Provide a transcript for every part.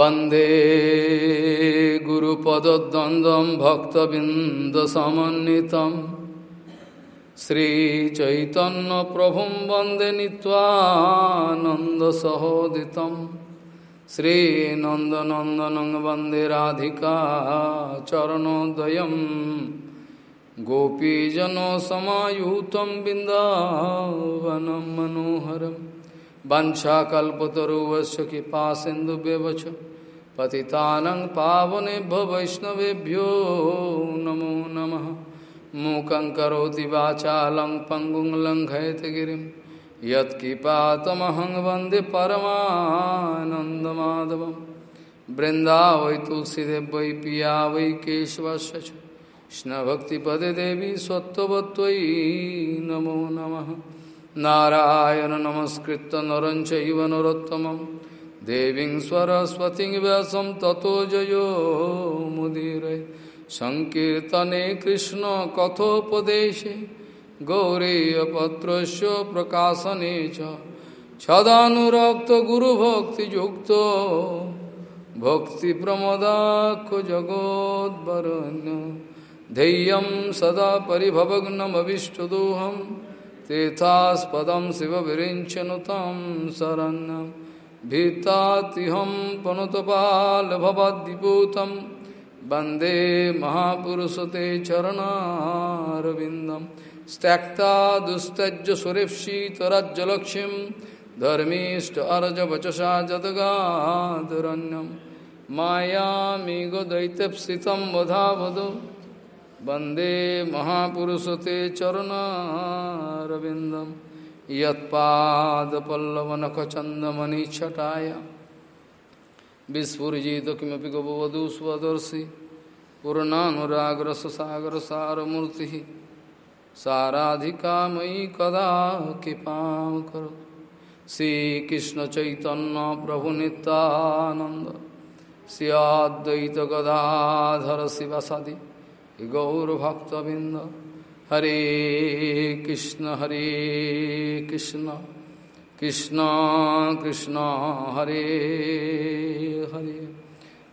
वंदे गुरुपदद्वन्द्वं भक्तबिन्दसमन्वितं। श्रीचैतन्यप्रभुं वंदे नीत्वानन्दसहोदितं श्रीनन्दनन्दनं वंदे राधिका चरणोदयं गोपीजनसमायुतं बिन्दावनं मनोहरम् वंशाकल्पतरुवश कृपा सिंधु व्यवच पतितानं पावनेभ्य वैष्णवेभ्यो नमो नमः। मूकं करोति वाचालं, पङ्गुं लङ्घयति गिरिं। यत्कृपातमहं वंदे परमानन्दमाधवं वृन्दावै तुलसीदेव, वै पिया, वै केशवस्य कृष्णभक्तिपदे देवी सत्त्ववत्त्वयि नमो नमः। नारायण नमस्कृत नर चैव नरोत्तमं देवीं सरस्वतीं व्यासं ततो जयो मुदीरय। सङ्कीर्तने कृष्णकथोपदेशे गौरीयपत्रस्य प्रकाशने च। सदानुरक्तगुरुभक्तियुक्तो भक्तिप्रमदाख्य जगोद्वरण्य धैर्यं सदा परिभवग्नमविष्टदोहम् तीर्थास्पदं शिवविरिञ्चनुतं शरण्यं भीतातिहं पनुतपालभवद्दिपूतं वंदे महापुरुषते चरणारविन्दं त्यक्ता दुस्तज्य सुरेप्सितरज्जलक्ष्मीं धर्मीष्ट अर्जवचसा जदगादरण्यं मायामिगदैत्यप्सितं वधावधो। वंदे महापुरुषते चरणारविन्दं यत्पादपल्लवनखचन्दमणिच्छटाय विस्फुरिजित किमपि गववधू स्वदर्शि पूर्णानुरागरससागरसारमूर्तिः साराधिका मयि कदा कृपां करो श्रीकृष्णचैतन्यप्रभुनितानन्द श्रियाद्वैतगदाधर शिवसदि गौरभक्तबिंद हरे कृष्ण हरे कृष्ण कृष्ण कृष्ण, हरे हरे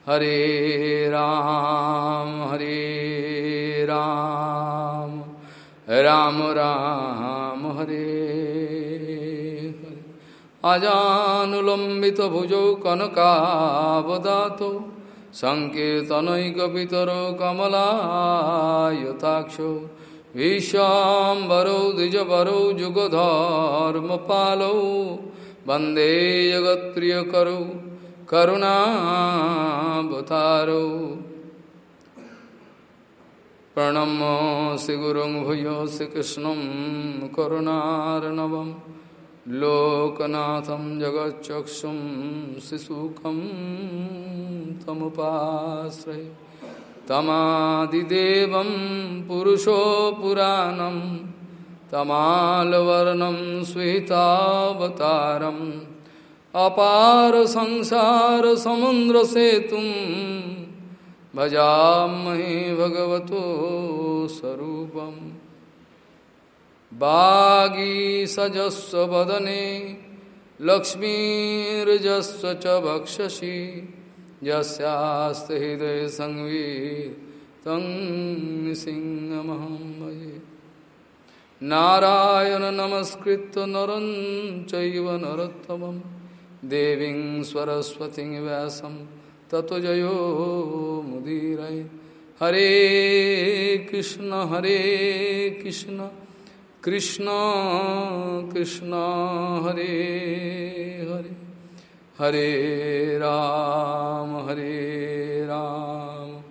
हरे राम हरे राम राम राम, हरे हरे। अजानुलंबित भुजौ कनकावदातो सङ्कीर्तनैकपितरो कमलायताक्षो। विश्वाम्बरौ द्विजवरौ जुगधर्मपालौ वंदे जगत्प्रियकरौ करुणावतारौ। प्रणमो श्रीगुरुं भूयो श्रीकृष्णं करुणार्णवम् लोकनाथं जगच्चक्षुं शिशुकं तमुपाश्रय। तमादिदेवं पुरुषो पुराणं, तमालवर्णं स्वीतावतारम् अपार संसारसमुद्रसेतुं भजामहे भगवतो स्वरूपम् बागीसजस्व वदने लक्ष्मीर्जस्व च वक्षसि यस्यास्ते हृदय संवी तं सिंहमहं भजे नारायण नमस्कृत्य नरं चैव देवीं सरस्वतीं व्यासं ततो जयो मुदीरये। हरे कृष्ण हरे कृष्ण कृष्ण कृष्ण, हरे हरे। हरे राम हरे राम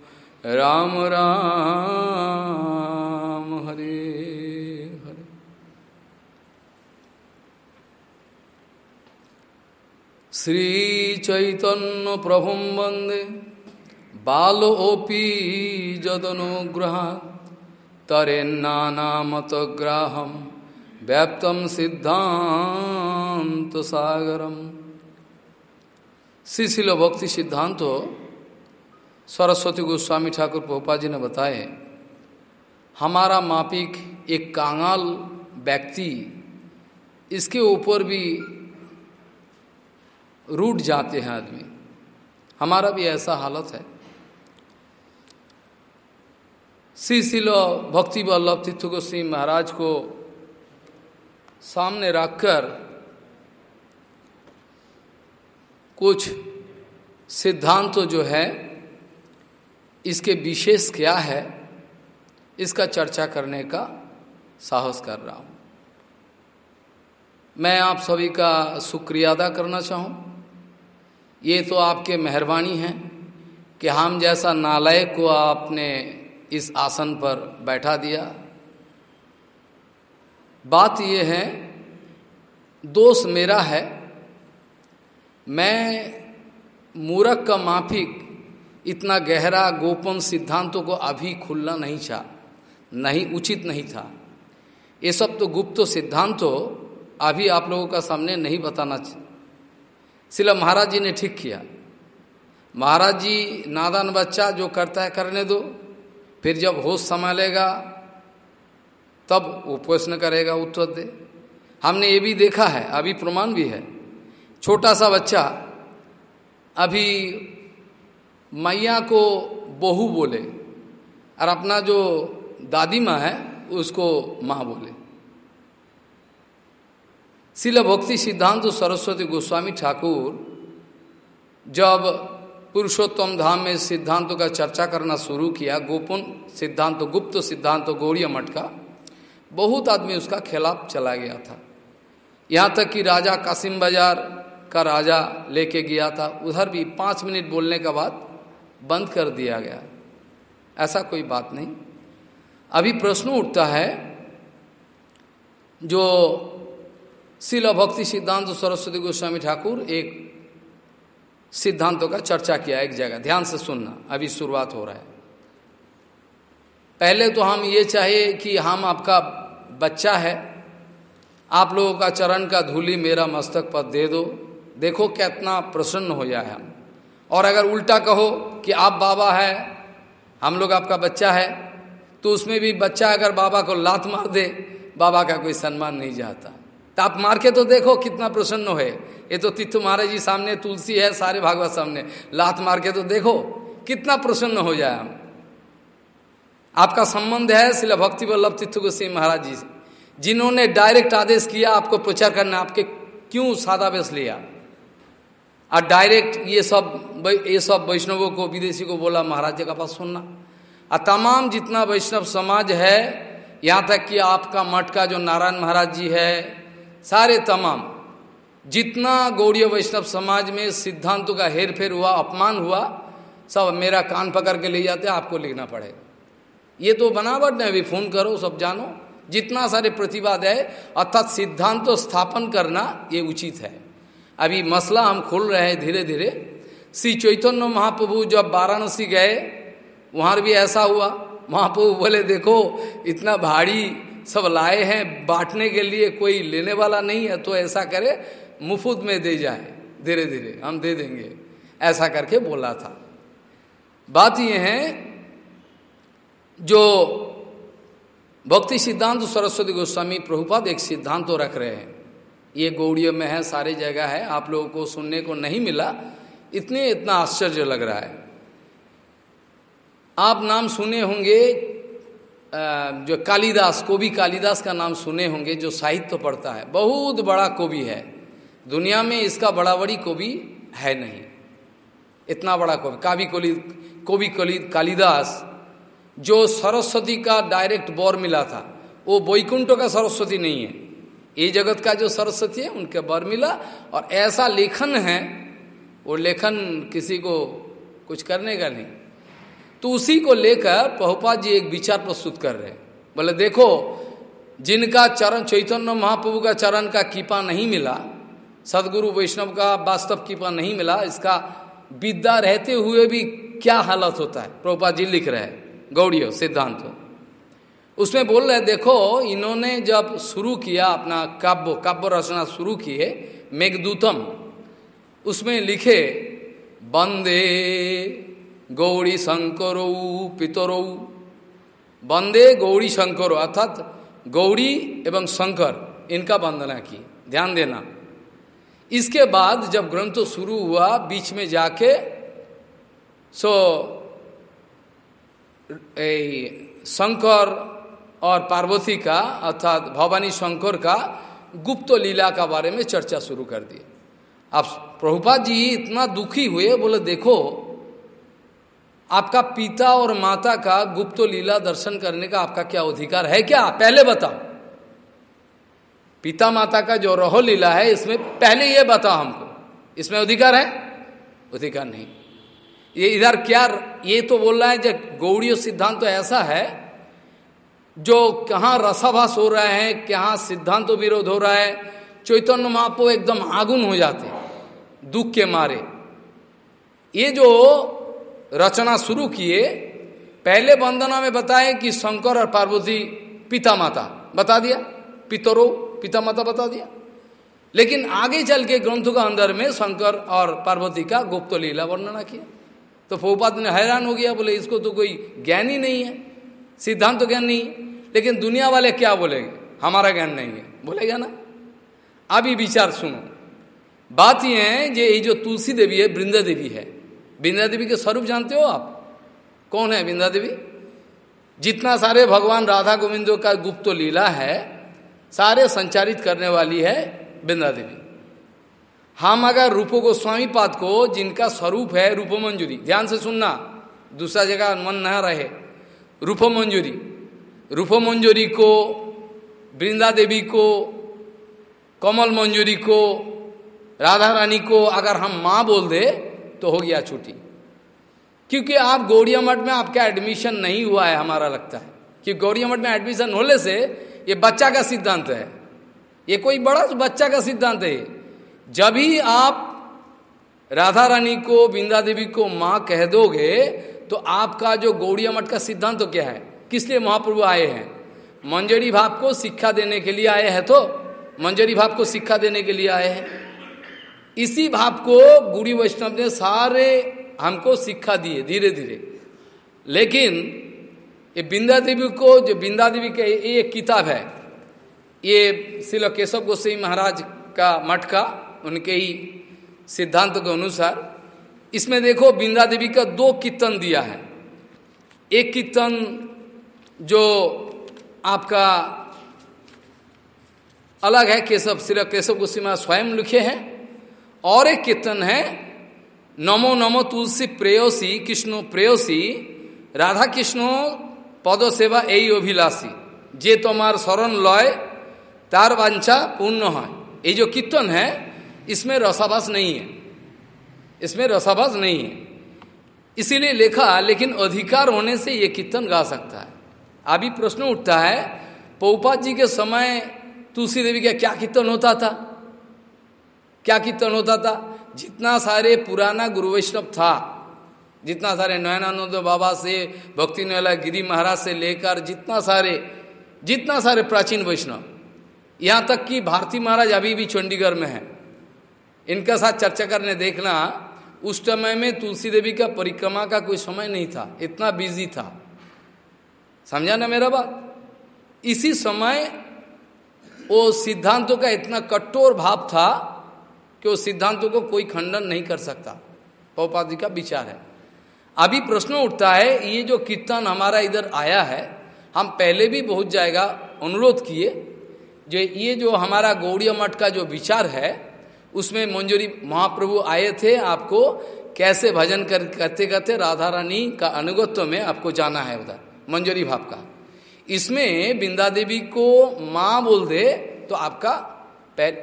राम राम, हरे हरे। श्री चैतन्य प्रभु वंदे बालोपी जदनुग्रहात् तरेन्नानामतग्राहं व्याप्तं सिद्धान्तसागरम् श्रीशिल भक्ति सिद्धांत सरस्वती गोस्वामी ठाकुर पोपा जी ने बताए, हमारा मापिक एक कांगाल व्यक्ति, इसके ऊपर भी रूट जाते हैं आदमी। हमारा भी ऐसा हालत है। श्री शिलो भक्ति वल्लभ तीर्थ गोस्वी महाराज को सामने रखकर कुछ सिद्धांत तो जो है, इसके विशेष क्या है, इसका चर्चा करने का साहस कर रहा हूँ। मैं आप सभी का शुक्रिया अदा करना चाहूँ। ये तो आपके मेहरबानी है कि हम जैसा नालायक को आपने इस आसन पर बैठा दिया। बात यह है, दोष मेरा है मैं मूरख का माफिक इतना गहरा गोपन सिद्धांतों को अभी खुलना नहीं चाह नहीं, उचित नहीं था। ये सब तो गुप्त सिद्धांतों अभी आप लोगों का सामने नहीं बताना चाहिए सिला महाराज जी ने ठीक किया। महाराज जी नादान बच्चा जो करता है करने दो, फिर जब होश संभालेगा, तब वो प्रश्न करेगा उत्तर दे। हमने ये भी देखा है, अभी प्रमाण भी है। छोटा सा बच्चा, अभी मैया को बहू बोले और अपना जो दादी माँ है, उसको माँ बोले। शिल भक्ति सिद्धांत सरस्वती गोस्वामी ठाकुर जब पुरुषोत्तम धाम में सिद्धांतों का चर्चा करना शुरू किया, गोपन सिद्धांत, गुप्त सिद्धांत गौरी मठ का, बहुत आदमी उसका खिलाफ चला गया था। यहाँ तक कि राजा कासिम बाज़ार का राजा लेके गया था, उधर भी पाँच मिनट बोलने के बाद बंद कर दिया गया। ऐसा कोई बात नहीं। अभी प्रश्न उठता है, जो शिल भक्ति सिद्धांत सरस्वती गोस्वामी ठाकुर एक सिद्धांतों का चर्चा किया एक जगह, ध्यान से सुनना, अभी शुरुआत हो रहा है। पहले तो हम ये चाहे कि हम आपका बच्चा है, आप लोगों का चरण का धूली मेरा मस्तक पर दे दो। देखो कितना प्रसन्न हो जाए हम। और अगर उल्टा कहो कि आप बाबा है, हम लोग आपका बच्चा है तो उसमें भी बच्चा अगर बाबा को लात मार दे, बाबा का कोई सम्मान नहीं जाता। तो आप मार के तो देखो कितना प्रसन्न हो। ये तो तीर्थ महाराज जी सामने, तुलसी है सारे भागवत सामने। लात मार के तो देखो कितना प्रसन्न हो जाए हम। आपका संबंध है शिला भक्ति वल्लभ तीर्थ गोस्वी महाराज जी से। जिन्होंने डायरेक्ट आदेश किया आपको प्रचार करना, आपके क्यों सादा बेस लिया? और डायरेक्ट ये सब ये सब वैष्णवों को, विदेशी को बोला, महाराज जी का पास सुनना। और तमाम जितना वैष्णव समाज है, यहाँ तक कि आपका मठ का जो नारायण महाराज जी है, सारे तमाम, जितना गौड़ीय वैष्णव समाज में सिद्धांतों का हेर फेर हुआ, अपमान हुआ, सब मेरा कान पकड़ के ले जाते, आपको लिखना पड़ेगा। ये तो बनावट नहीं अभी फ़ोन करो, सब जानो। जितना सारे प्रतिवाद है, अर्थात सिद्धांत स्थापन करना, ये उचित है। अभी मसला हम खोल रहे हैं धीरे धीरे। श्री चैतन्य महाप्रभु जब वाराणसी गए, वहाँ भी ऐसा हुआ। महाप्रभु बोले, देखो, इतना भारी सब लाए हैं, बांटने के लिए कोई लेने वाला नहीं है तो ऐसा करे, मुफ़्त में दे जाए, धीरे धीरे, हम दे देंगे। ऐसा करके बोला था। बात यह है, जो भक्ति सिद्धांत सरस्वती गोस्वामी प्रभुपाद एक सिद्धांत तो रख रहे हैं। ये गौड़ियों में है, सारे जगह है, आप लोगों को सुनने को नहीं मिला। इतने, इतना आश्चर्य लग रहा है। आप नाम सुने होंगे जो कालिदास, कोबी कालिदास का नाम सुने होंगे, जो साहित्य तो पढ़ता है। बहुत बड़ा कोबी है। दुनिया में इसका बड़ा बड़ी कोबी है नहीं। इतना बड़ा कोबी। काबी कोली, कोबी कोली, कालिदास, जो सरस्वती का डायरेक्ट बौर मिला था, वो बैकुंठों का सरस्वती नहीं है। ये जगत का जो सरस्वती है, उनके बर मिला। और ऐसा लेखन है, वो लेखन किसी को कुछ करने का नहीं। तो उसी को लेकर पहुपा जी एक विचार प्रस्तुत कर रहे बोले, देखो, जिनका चरण, चैतन्य महाप्रभु का चरण का कीपा नहीं मिला, सदगुरु वैष्णव का वास्तव कीपा नहीं मिला, इसका विद्या रहते हुए भी क्या हालत होता है? प्रभुपा जी लिख रहे हैं, गौड़ियों, सिद्धांत। उसमें बोल रहे, देखो, इन्होंने जब शुरू किया अपना काव्य काव्य रचना शुरू किए मेघदूतम, उसमें लिखे, बंदे गौरी शंकरो, पितरो। बंदे गौरी शंकरो, अर्थात गौरी एवं शंकर, इनका वंदना की, ध्यान देना। इसके बाद जब ग्रंथ शुरू हुआ, बीच में जाके, सो शंकर और पार्वती का, अर्थात भवानी शंकर का गुप्त लीला का बारे में चर्चा शुरू कर दी। अब प्रभुपाद जी इतना दुखी हुए, बोले, देखो, आपका पिता और माता का गुप्त लीला दर्शन करने का आपका क्या अधिकार है क्या? पहले बताओ। पिता माता का जो रहो लीला है, इसमें पहले ये बताओ हमको। इसमें अधिकार है? अधिकार नहीं। ये इधर क्या, ये तो बोल रहा है, जब गौड़ी सिद्धांत तो ऐसा है जो कहाँ रसाभास हो रहा है, कहाँ सिद्धांत तो विरोध हो रहा है, चैतन्य महापो एकदम आगुन हो जाते, दुख के मारे। ये जो रचना शुरू किए, पहले वंदना में बताए कि शंकर और पार्वती पिता माता बता दिया? पितरो पिता माता बता दिया? लेकिन आगे चल के ग्रंथों का अंदर में शंकर और पार्वती का गुप्त लीला वर्णना किया। तो फोपात ने हैरान हो गया, बोले, इसको तो कोई ज्ञान ही नहीं है। सिद्धांत तो ज्ञान नहीं है। लेकिन दुनिया वाले क्या बोलेंगे? हमारा ज्ञान नहीं है। बोलेगा ना? अभी विचार सुनो। बात यह है जे ये जो तुलसी देवी है, वृंदा देवी है। वृंदा देवी के स्वरूप जानते हो आप? कौन है वृंदा देवी? जितना सारे भगवान राधा गोविंदो का गुप्त लीला है, सारे संचारित करने वाली है वृंदा देवी। हम अगर रूपो गोस्वामी पाद को जिनका स्वरूप है रूपो मंजूरी ध्यान से सुनना। दूसरा जगह मन न रहे। रूपो मंजूरी रूपो मंजूरी को वृंदा देवी को, कमल मंजूरी को राधा रानी को अगर हम माँ बोल दे तो हो गया छुट्टी। क्योंकि आप गौड़िया मठ में आपका एडमिशन नहीं हुआ है, हमारा लगता है। कि गौड़िया मठ में एडमिशन होने से ये बच्चा का सिद्धांत है। ये कोई बड़ा बच्चा का सिद्धांत है। जब ही आप राधा रानी को बिंदा देवी को माँ कह दोगे तो आपका जो गौड़िया मठ का सिद्धांत तो क्या है? किस लिए महाप्रभु आए हैं? मंजरी भाव को शिक्षा देने के लिए आए हैं तो मंजरी भाव को शिक्षा देने के लिए आए हैं। इसी भाव को गुड़ी वैष्णव ने सारे हमको शिक्षा दिए, धीरे धीरे। लेकिन ये बिंदा देवी को, जो बिंदा देवी के ये एक किताब है, ये शिल केशव गोसाई महाराज का मठ का, उनके ही सिद्धांत के अनुसार इसमें देखो बिंदा देवी का दो कीर्तन दिया है। एक कीर्तन जो आपका अलग है, केशव, श्री केशव गोस्वा स्वयं लिखे हैं, और एक कीर्तन है, नमो नमो तुलसी प्रेयोसी, कृष्णो प्रेयसी, राधा कृष्णो पद सेवा यही अभिलाषी। जे तुम्हार शरण लय, तार वांछा पूर्ण है। ये जो कीर्तन है, इसमें रसाभास नहीं है। इसमें रसाभास नहीं है। इसीलिए लिखा, लेकिन अधिकार होने से ये कीर्तन गा सकता है। अभी प्रश्न उठता है पौपात जी के समय तुलसी देवी का क्या कीर्तन होता था? क्या कीर्तन होता था? जितना सारे पुराना गुरु वैष्णव था, जितना सारे नयनानंद बाबा से, भक्ति नला गिरी महाराज से लेकर जितना सारे जितना सारे प्राचीन वैष्णव। यहाँ तक कि भारती महाराज अभी भी चंडीगढ़ में है। इनका साथ चर्चा करने देखना उस समय में तुलसी देवी का परिक्रमा का कोई समय नहीं था, इतना बिज़ी था। समझा ना मेरा बात? इसी समय वो सिद्धांतों का इतना कठोर भाव था कि वो सिद्धांतों को कोई खंडन नहीं कर सकता। पौपादी का विचार है। अभी प्रश्न उठता है, ये जो कीर्तन हमारा इधर आया है, हम पहले भी बहुत जाएगा अनुरोध किए, जो ये जो हमारा गौड़िया मठ का जो विचार है उसमें मंजूरी महाप्रभु आए थे, आपको कैसे भजन कर, करते करते राधा रानी का अनुगत्व में आपको जाना है उधर, मंजूरी भाव का। इसमें बिंदा देवी को माँ बोल दे तो आपका पैर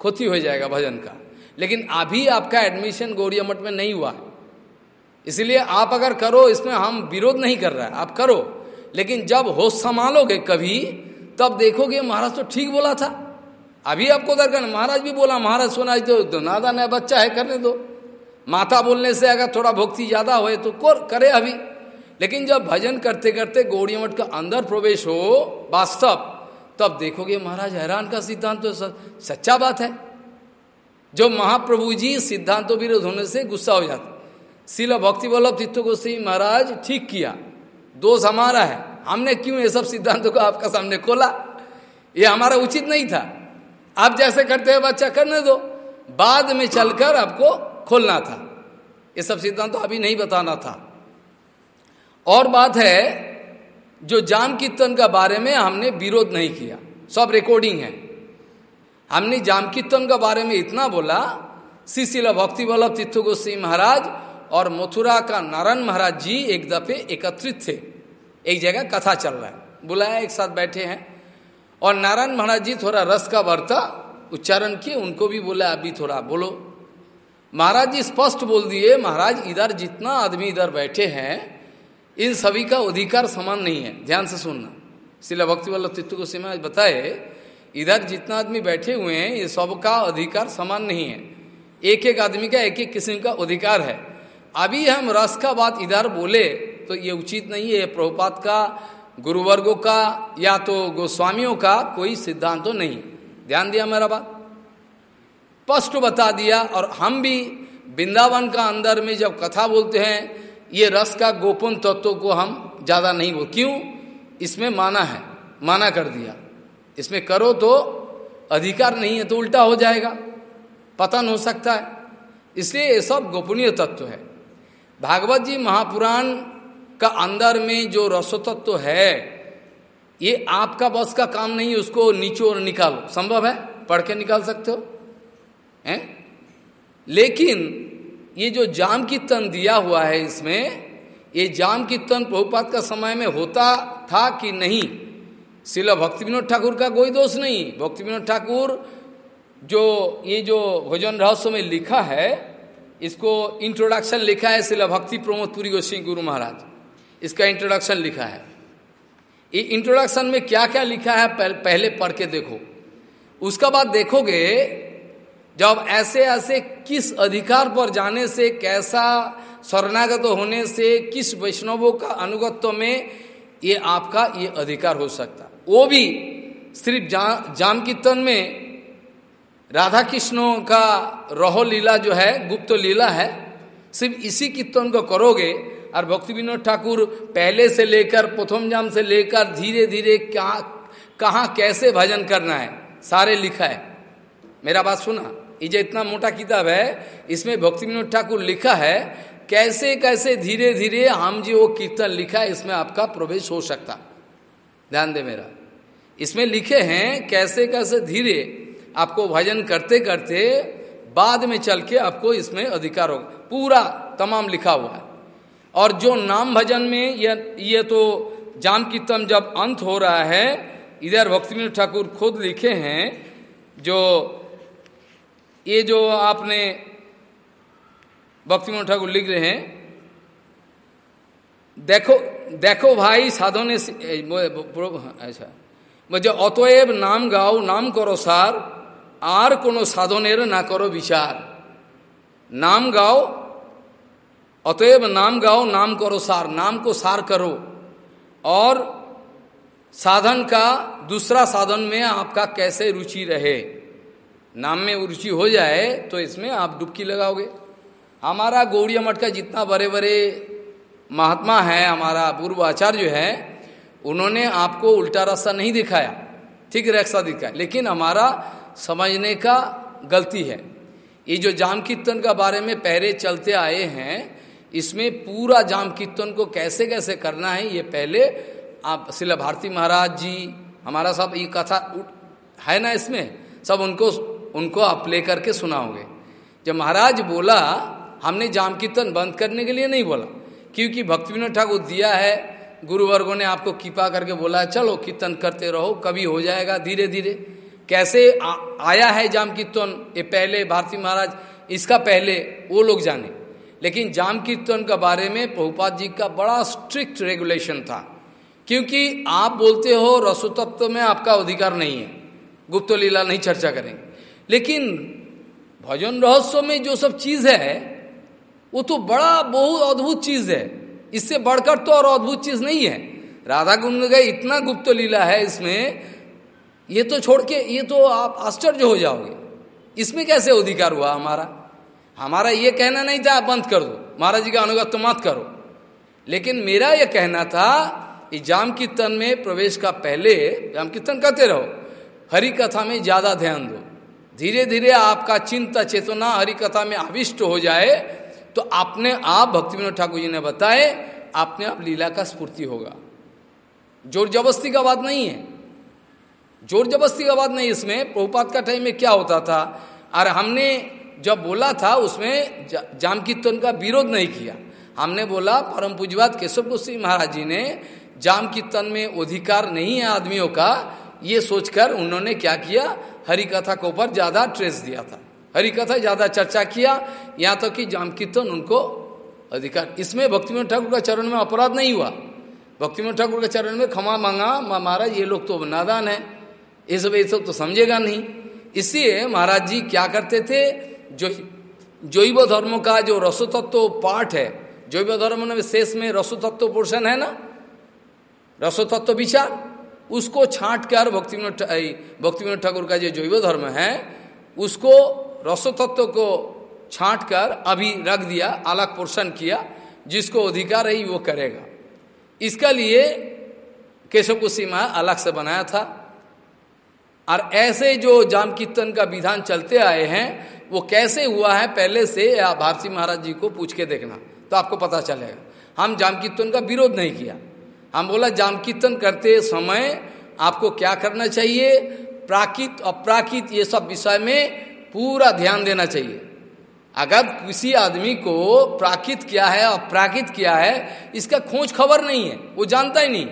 खोती हो जाएगा भजन का। लेकिन अभी आपका एडमिशन गौड़िया मठ में नहीं हुआ। है इसलिए आप अगर करो, इसमें हम विरोध नहीं कर रहे, आप करो। लेकिन जब होश संभालोगे कभी, तब देखोगे महाराज तो ठीक बोला था। अभी आपको दरकार महाराज भी बोला महाराज सुना तो, नादा नया बच्चा है करने दो। माता बोलने से अगर थोड़ा भक्ति ज़्यादा हो तो करे अभी। लेकिन जब भजन करते करते गौड़ी मठ का अंदर प्रवेश हो वास्तव तब देखोगे महाराज हैरान का सिद्धांत तो सच्चा बात है। जो महाप्रभु जी सिद्धांतों विरोध होने से गुस्सा हो जाते। शिला भक्ति वल्लभ तीर्थ गोस्वी महाराज ठीक किया। दोष हमारा है। हमने क्यों ये सब सिद्धांतों को आपका सामने खोला? ये हमारा उचित नहीं था। आप जैसे करते हैं, बच्चा करने दो। बाद में चलकर आपको खोलना था। ये सब सिद्धांत तो अभी नहीं बताना था। और बात है, जो जाम कीर्तन का बारे में हमने विरोध नहीं किया। सब रिकॉर्डिंग है। हमने जाम कीर्तन के बारे में इतना बोला शिशिला भक्ति वल्लभ तीर्थ गोस्वी महाराज और मथुरा का नारायण महाराज जी एक दफे एकत्रित थे। एक जगह कथा चल रहा है। बुलाया, एक साथ बैठे हैं। और नारायण महाराज जी थोड़ा रस का वर्ता उच्चारण किए, उनको भी बोला, अभी थोड़ा बोलो। महाराज जी स्पष्ट बोल दिए, महाराज, इधर जितना आदमी इधर बैठे हैं, इन सभी का अधिकार समान नहीं है। ध्यान से सुनना। शिला भक्ति वल्लभ तित्व को सीमा बताए, इधर जितना आदमी बैठे हुए हैं, ये सबका अधिकार समान नहीं है। एक एक आदमी का एक एक किस्म का अधिकार है। अभी हम रस का बात इधर बोले तो ये उचित नहीं है। प्रभुपात का गुरुवर्गों का या तो गोस्वामियों का कोई सिद्धांत तो नहीं। ध्यान दिया मेरा बात? स्पष्ट बता दिया, और हम भी वृंदावन का अंदर में जब कथा बोलते हैं, ये रस का गोपन तत्व को हम ज़्यादा नहीं बोल, क्यों? इसमें माना है, माना कर दिया। इसमें करो तो अधिकार नहीं है तो उल्टा हो जाएगा, पतन हो सकता है। इसलिए ये सब गोपनीय तत्व है। भागवत जी महापुराण का अंदर में जो रसोतत्व तो है, ये आपका बस का काम नहीं उसको नीचो निकालो। संभव है? पढ़ के निकाल सकते हो? हैं? लेकिन ये जो जाम की तन दिया हुआ है इसमें, ये जाम की तन प्रभुपात का समय में होता था कि नहीं? शिला भक्ति विनोद ठाकुर का कोई दोष नहीं। भक्ति विनोद ठाकुर जो, ये जो भोजन रहस्य में लिखा है, इसको इंट्रोडक्शन लिखा है शिला भक्ति प्रमोद पुरी गोस्वी गुरु महाराज। इसका इंट्रोडक्शन लिखा है। ये इंट्रोडक्शन में क्या क्या लिखा है पहले पढ़ के देखो। उसका बाद देखोगे जब ऐसे ऐसे किस अधिकार पर जाने से कैसा शरणागत होने से किस वैष्णवों का अनुगत्व में ये आपका ये अधिकार हो सकता। वो भी सिर्फ़ जा, जाम कीर्तन में राधा कृष्णों का रहो लीला जो है गुप्त लीला है सिर्फ़ इसी कीर्तन को करोगे और भक्ति विनोद ठाकुर पहले से लेकर, प्रथम जाम से लेकर धीरे धीरे क्या, कहाँ, कैसे भजन करना है, सारे लिखा है। मेरा बात सुना। ये जो इतना मोटा किताब है, इसमें भक्ति विनोद ठाकुर लिखा है, कैसे कैसे धीरे धीरे हम जी वो कीर्तन लिखा है, इसमें आपका प्रवेश हो सकता। ध्यान दे मेरा। इसमें लिखे हैं, कैसे कैसे धीरे आपको भजन करते करते बाद में चल के आपको इसमें अधिकार होगा। पूरा, तमाम लिखा हुआ है। और जो नाम भजन में ये ये तो जाम कीर्तन जब अंत हो रहा है इधर भक्ति ठाकुर खुद लिखे हैं जो ये जो आपने भक्ति ठाकुर लिख रहे हैं देखो देखो भाई साधो ने अच्छा मुझे অতএব नाम गाओ नाम करो सार आर কোনো সাধনের ना करो विचार नाम गाओ अतएव नाम गाओ, नाम करो सार, नाम को सार करो। और साधन का दूसरा साधन में आपका कैसे रुचि रहे? नाम में रुचि हो जाए तो इसमें आप डुबकी लगाओगे। हमारा गौड़िया मठ का जितना बड़े बड़े महात्मा है, हमारा पूर्व आचार्य है, उन्होंने आपको उल्टा रास्ता नहीं दिखाया। ठीक रास्ता दिखाया। लेकिन हमारा समझने का गलती है। ये जो जाम कीर्तन का बारे में पहले चलते आए हैं इसमें पूरा जाम कीर्तन को कैसे कैसे करना है ये पहले आप शिला भारती महाराज जी हमारा सब ये कथा है ना इसमें? सब उनको उनको आप ले करके सुनाओगे। जब महाराज बोला हमने जाम कीर्तन बंद करने के लिए नहीं बोला क्योंकि भक्ति विनोद ठाकुर दिया है गुरुवर्गों ने आपको कृपा करके बोला चलो कीर्तन करते रहो कभी हो जाएगा धीरे धीरे कैसे आ, आया है जाम कीर्तन? ये पहले भारती महाराज इसका पहले वो लोग जाने। लेकिन जाम कीर्तन के बारे में प्रभुपाद जी का बड़ा स्ट्रिक्ट रेगुलेशन था। क्योंकि आप बोलते हो रसोतत्व में आपका अधिकार नहीं है। गुप्त लीला नहीं चर्चा करेंगे। लेकिन भजन रहस्य में जो सब चीज़ है, वो तो बड़ा बहुत अद्भुत चीज़ है। इससे बढ़कर तो और अद्भुत चीज़ नहीं है। राधा कुंड का इतना गुप्त लीला है इसमें, ये तो छोड़ के, ये तो आप आश्चर्य हो जाओगे। इसमें कैसे अधिकार हुआ हमारा? हमारा ये कहना नहीं था बंद कर दो। महाराज जी का अनुगत तो मत करो। लेकिन मेरा यह कहना था कि जाम कीर्तन में प्रवेश का पहले, जाम कीर्तन करते रहो। हरि कथा में ज़्यादा ध्यान दो। धीरे धीरे आपका चिंता, चेतना हरि कथा में आविष्ट हो जाए तो आपने आप भक्ति विनोद ठाकुर जी ने बताए आपने आप लीला का स्फूर्ति होगा। ज़ोर जबरस्ती का बात नहीं है। ज़ोर जबरस्ती का बात नहीं, इसमें प्रभुपात का टाइम में क्या होता था? और हमने जब बोला था, उसमें जाम कीर्तन का विरोध नहीं किया। हमने बोला, परम पूजवाद केशव गोस्वी महाराज जी ने, जाम कीर्तन में अधिकार नहीं है आदमियों का, ये सोचकर उन्होंने क्या किया? हरि कथा के ऊपर ज़्यादा ट्रेस दिया था। हरि कथा ज़्यादा चर्चा किया, यहाँ तक तो कि जाम कीर्तन उनको अधिकार। इसमें भक्तिमोहन ठाकुर का चरण में अपराध नहीं हुआ। भक्तिमोहन ठाकुर के चरण में क्षमा मांगा महाराज, ये लोग तो नादान है। ये सब ये सब तो समझेगा नहीं। इसलिए महाराज जी क्या करते थे? जो जैव धर्म का जो रसोतत्व पाठ है, जैव धर्म में शेष में रसोतत्व पोर्शन है ना? रसोतत्व विचार। उसको छांट कर भक्ति विनोद ठाकुर का जो जैव धर्म है, उसको रसोतत्व को छांट कर अभी रख दिया, अलग पोर्शन किया, जिसको अधिकार है वो करेगा। इसका लिए केशव कुशीमा अलग से बनाया था। और ऐसे जो जाम कीर्तन का विधान चलते आए हैं वो कैसे हुआ है पहले से भारती महाराज जी को पूछ के देखना तो आपको पता चलेगा। हम जाम कीर्तन का विरोध नहीं किया। हम बोला, जाम कीर्तन करते समय आपको क्या करना चाहिए? प्राकृत, अप्राकृत, ये सब विषय में पूरा ध्यान देना चाहिए। अगर किसी आदमी को प्राकृत क्या है, अपराकृत क्या है, इसका खोज खबर नहीं है, वो जानता ही नहीं।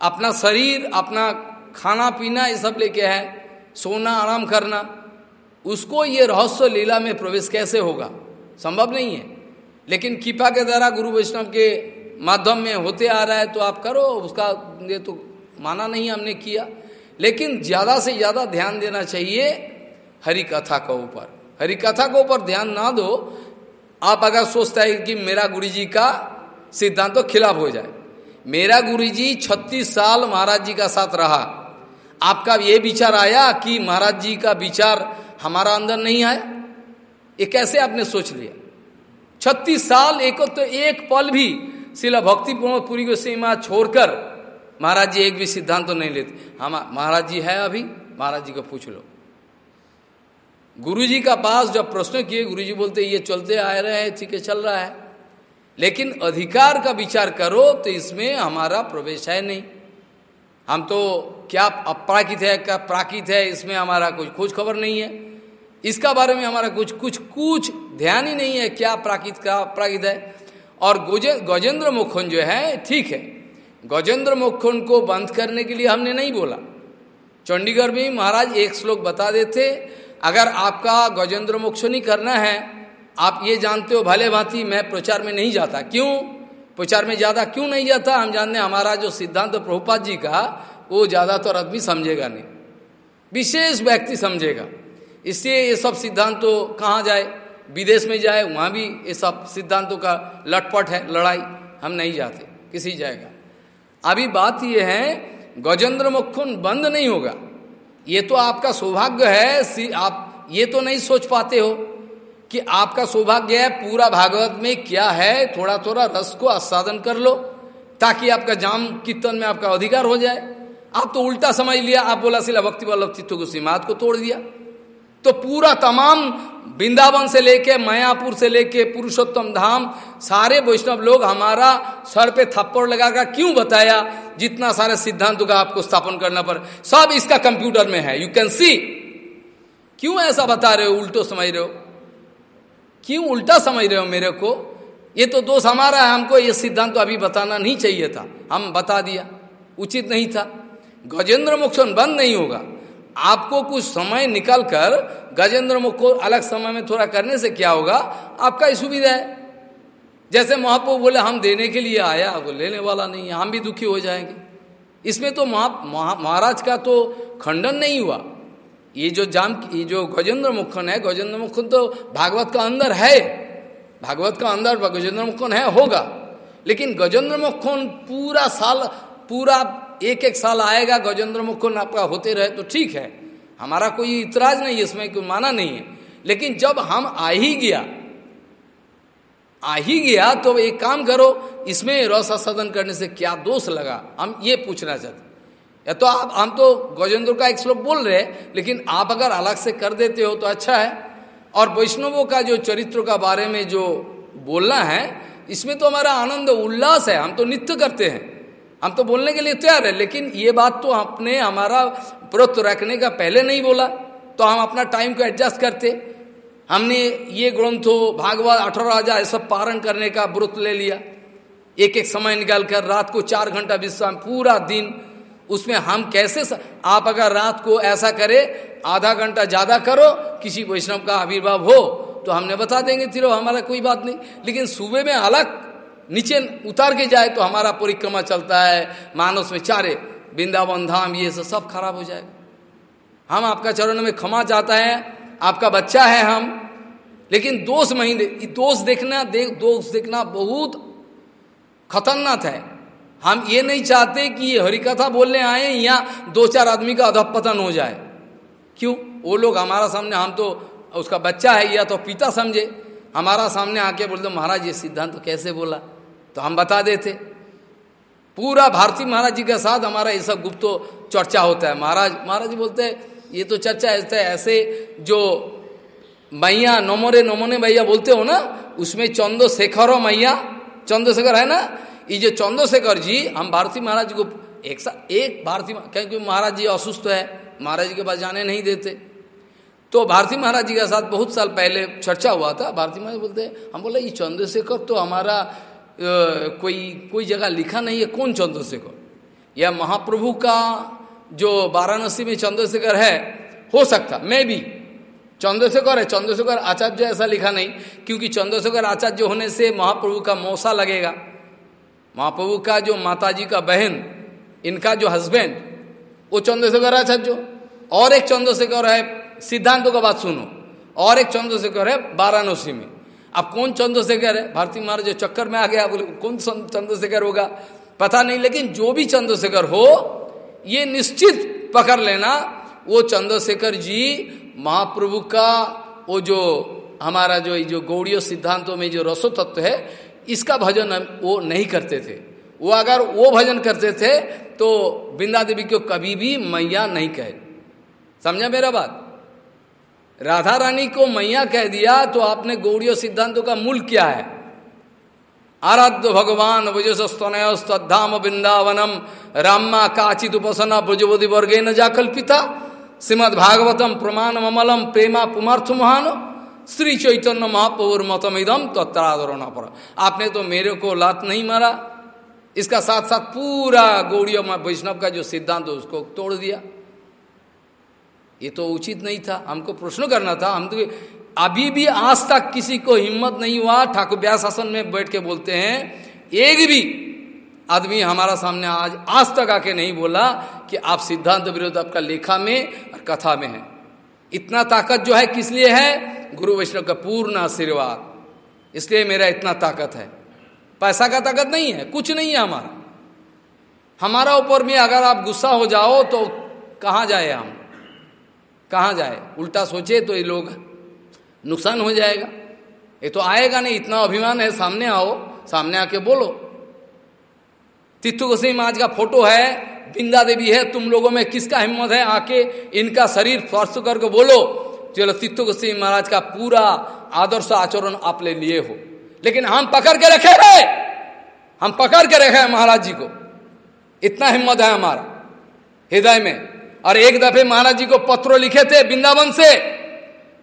अपना शरीर, अपना खाना पीना ये सब लेके है, सोना, आराम करना। उसको ये रहस्य लीला में प्रवेश कैसे होगा? संभव नहीं है। लेकिन कृपा के द्वारा गुरु वैष्णव के माध्यम में होते आ रहा है तो आप करो, उसका ये तो माना नहीं हमने किया। लेकिन ज़्यादा से ज़्यादा ध्यान देना चाहिए हरि कथा के ऊपर। हरि कथा के ऊपर ध्यान ना दो। आप अगर सोचता है कि मेरा गुरु जी का सिद्धांत तो खिलाफ हो जाए। मेरा गुरु जी छत्तीस साल महाराज जी का साथ रहा। आपका ये विचार आया कि महाराज जी का विचार हमारा अंदर नहीं आया। ये कैसे आपने सोच लिया? छत्तीस साल एक तो एक पल भी शिला भक्ति पूरी को सीमा छोड़कर महाराज जी एक भी सिद्धांत तो नहीं लेते। हम महाराज जी है अभी, महाराज जी को पूछ लो। गुरु जी का पास जब प्रश्न किए गुरु जी बोलते, ये चलते आ रहे हैं ठीक है चल रहा है। लेकिन अधिकार का विचार करो तो इसमें हमारा प्रवेश है नहीं। हम तो क्या अपराकित है, क्या प्राकृत है, इसमें हमारा कुछ खोज खबर नहीं है। इसका बारे में हमारा कुछ कुछ कुछ ध्यान ही नहीं है क्या प्राकृत का, प्राकृत है। और गजेंद्र मुखन जो है, ठीक है। गजेंद्र मुखन को बंद करने के लिए हमने नहीं बोला। चंडीगढ़ में महाराज एक श्लोक बता देते, अगर आपका गजेंद्र मोक्ष नहीं करना है, आप ये जानते हो भले भांति मैं प्रचार में नहीं जाता। क्यों? प्रचार में ज़्यादा क्यों नहीं जाता? हम जानते हमारा जो सिद्धांत तो प्रभुपाद जी का, वो ज़्यादातर तो आदमी समझेगा नहीं। विशेष व्यक्ति समझेगा। इसलिए ये सब सिद्धांत तो कहाँ जाए? विदेश में जाए, वहाँ भी ये सब सिद्धांतों का लटपट है, लड़ाई। हम नहीं जाते, किसी जाएगा अभी बात यह है, गजेंद्र मुखुन बंद नहीं होगा। ये तो आपका सौभाग्य है आप ये तो नहीं सोच पाते हो कि आपका सौभाग्य है, पूरा भागवत में क्या है थोड़ा थोड़ा रस को आस्वादन कर लो, ताकि आपका जाम कीर्तन में आपका अधिकार हो जाए। आप तो उल्टा समझ लिया, आप बोला सिला भक्ति वल्लभ चित्त को सीमात को तोड़ दिया। तो पूरा तमाम वृंदावन से लेके मायापुर से लेके पुरुषोत्तम धाम, सारे वैष्णव लोग हमारा सर पे थप्पड़ लगाकर क्यों बताया? जितना सारे सिद्धांतों का आपको स्थापन करना पर। सब इसका कंप्यूटर में है। यू कैन सी क्यों ऐसा बता रहे हो? उल्टो समझ रहे हो? क्यों उल्टा समझ रहे हो मेरे को? ये तो दोष हमारा है। हमको ये सिद्धांत तो अभी बताना नहीं चाहिए था। हम बता दिया। उचित नहीं था। गजेंद्र मोक्षण बंद नहीं होगा। आपको कुछ समय निकल कर गजेंद्र मुख को अलग समय में थोड़ा करने से क्या होगा? आपका ही सुविधा है। जैसे महापो बोले, हम देने के लिए आया, वो लेने वाला नहीं है, हम भी दुखी हो जाएँगे। इसमें तो महाराज का तो खंडन नहीं हुआ। ये जो जाम ये जो गजेंद्र मुखन है, गजेंद्र मुखन तो भागवत का अंदर है। भागवत का अंदर गजेंद्र मुखन है, होगा। लेकिन गजेंद्र मुखन पूरा साल, पूरा एक एक साल आएगा, गजेंद्र मुखन आपका होते रहे तो ठीक है। हमारा कोई इतराज नहीं है इसमें, कोई माना नहीं है। लेकिन जब हम आ ही गया, आ ही गया तो एक काम करो, इसमें रस सदन करने से क्या दोष लगा? हम ये पूछना चाहते या तो आप, हम तो गजेंद्र का एक श्लोक बोल रहे लेकिन आप अगर अलग से कर देते हो तो अच्छा है। और वैष्णवों का जो चरित्र का बारे में जो बोलना है, इसमें तो हमारा आनंद, उल्लास है। हम तो नित्य करते हैं। हम तो बोलने के लिए तैयार है, लेकिन ये बात तो आपने हमारा व्रत रखने का पहले नहीं बोला। तो हम अपना टाइम को एडजस्ट करते। हमने ये ग्रंथों, भागवत, अठारह हज़ार सब पारण करने का व्रत ले लिया। एक एक समय निकाल कर रात को चार घंटा विश्राम पूरा दिन। उसमें हम कैसे स... आप अगर रात को ऐसा करे, आधा घंटा ज़्यादा करो, किसी वैष्णव का आविर्भाव हो तो हमने बता देंगे तिरो हमारा कोई बात नहीं। लेकिन सुबह में अलग नीचे उतार के जाए तो हमारा परिक्रमा चलता है। मानस में चारे, वृंदावन धाम, ये सब सब खराब हो जाएगा। हम आपका चरण में क्षमा चाहता है, आपका बच्चा है हम, लेकिन दोष महीने दोष देखना, देख, दोष देखना बहुत खतरनाक है। हम ये नहीं चाहते कि ये हरिकथा बोलने आए या दो चार आदमी का अधपतन हो जाए। क्यों? वो लोग हमारा सामने, हम तो उसका बच्चा है, या तो पिता समझे। हमारा सामने आके बोलते महाराज, ये सिद्धांत तो कैसे बोला? तो हम बता देते। पूरा भारती महाराज जी के साथ हमारा ये सब गुप्तो चर्चा होता है। महाराज महाराज बोलते हैं, ये तो चर्चा ऐसे ऐसे जो मैया नमोरे नमोने मैया बोलते हो ना, उसमें चंद्रशेखर हो मैया चंद्रशेखर है ना? ये जो चंद्रशेखर जी, हम भारती महाराज को एक सा, एक भारती क्योंकि महाराज जी असुस्थ है, महाराज जी के पास जाने नहीं देते। तो भारती महाराज जी के साथ बहुत साल पहले चर्चा हुआ था। भारती महाराज बोलते हम बोले, ये चंद्रशेखर तो हमारा कोई कोई जगह लिखा नहीं है कौन चंद्रशेखर? या महाप्रभु का जो वाराणसी में चंद्रशेखर है, हो सकता, मैं भी। चंद्रशेखर है, चंद्रशेखर आचार्य ऐसा लिखा नहीं, क्योंकि चंद्रशेखर आचार्य होने से महाप्रभु का मौसा लगेगा। महाप्रभु का जो माताजी का बहन, इनका जो हस्बैंड वो चंद्रशेखर आचार्य। और एक चंद्रशेखर है, सिद्धांतों का बात सुनो, और एक चंद्रशेखर है वाराणसी में। अब कौन चंद्रशेखर है? भारती महाराज जो चक्कर में आ गया, बोले, कौन चंद्रशेखर होगा? पता नहीं, लेकिन जो भी चंद्रशेखर हो, ये निश्चित पकड़ लेना, वो चंद्रशेखर जी महाप्रभु का, वो जो हमारा जो जो गौड़ियों सिद्धांतों में जो रसो तत्व है, इसका भजन वो नहीं करते थे। वो अगर वो भजन करते थे तो बिंदा देवी को कभी भी मैया नहीं कहे। समझा मेरा बात? राधा रानी को मैया कह दिया तो आपने गौड़ियों सिद्धांतों का मूल क्या है। आराध्य भगवान वजस्तनयधाम वृंदावनम रामा काचित उपासना ब्रजबोधि वर्गे न जाकल्पिता श्रीमद भागवतम प्रमाण अमलम प्रेमा पुमार्थ महान श्री चैतन्य महापौर मतम इदम तत्रादरण पर आपने तो मेरे को लात नहीं मारा। इसका साथ साथ पूरा गौड़ियों वैष्णव का जो सिद्धांत उसको तोड़ दिया। ये तो उचित नहीं था। हमको प्रश्न करना था। हम तो अभी भी आज तक किसी को हिम्मत नहीं हुआ। ठाकुर व्यास आसन में बैठ के बोलते हैं, एक भी आदमी हमारा सामने आज आज तक आके नहीं बोला कि आप सिद्धांत विरोध आपका लेखा में और कथा में है। इतना ताकत जो है किस लिए है? गुरु वैष्णव का पूर्ण आशीर्वाद। इसलिए मेरा इतना ताकत है। पैसा का ताकत नहीं है, कुछ नहीं है हमारा। हमारा ऊपर में अगर आप गुस्सा हो जाओ तो कहाँ जाए हम? कहाँ जाए? उल्टा सोचे तो ये लोग नुकसान हो जाएगा। ये तो आएगा नहीं, इतना अभिमान है, सामने आओ, सामने आके बोलो। तित्थु गोसाई महाराज का फ़ोटो है, बिंदा देवी है, तुम लोगों में किसका हिम्मत है? आके इनका शरीर स्पर्श करके बोलो चलो तित्थु गोसाई महाराज का पूरा आदर्श आचरण आप ले लिए हो। लेकिन हम पकड़ के रखे रहे हम पकड़ के रखे महाराज जी को। इतना हिम्मत है हमारा, हृदय में। और एक दफे महाराज जी को पत्र लिखे थे वृंदावन से।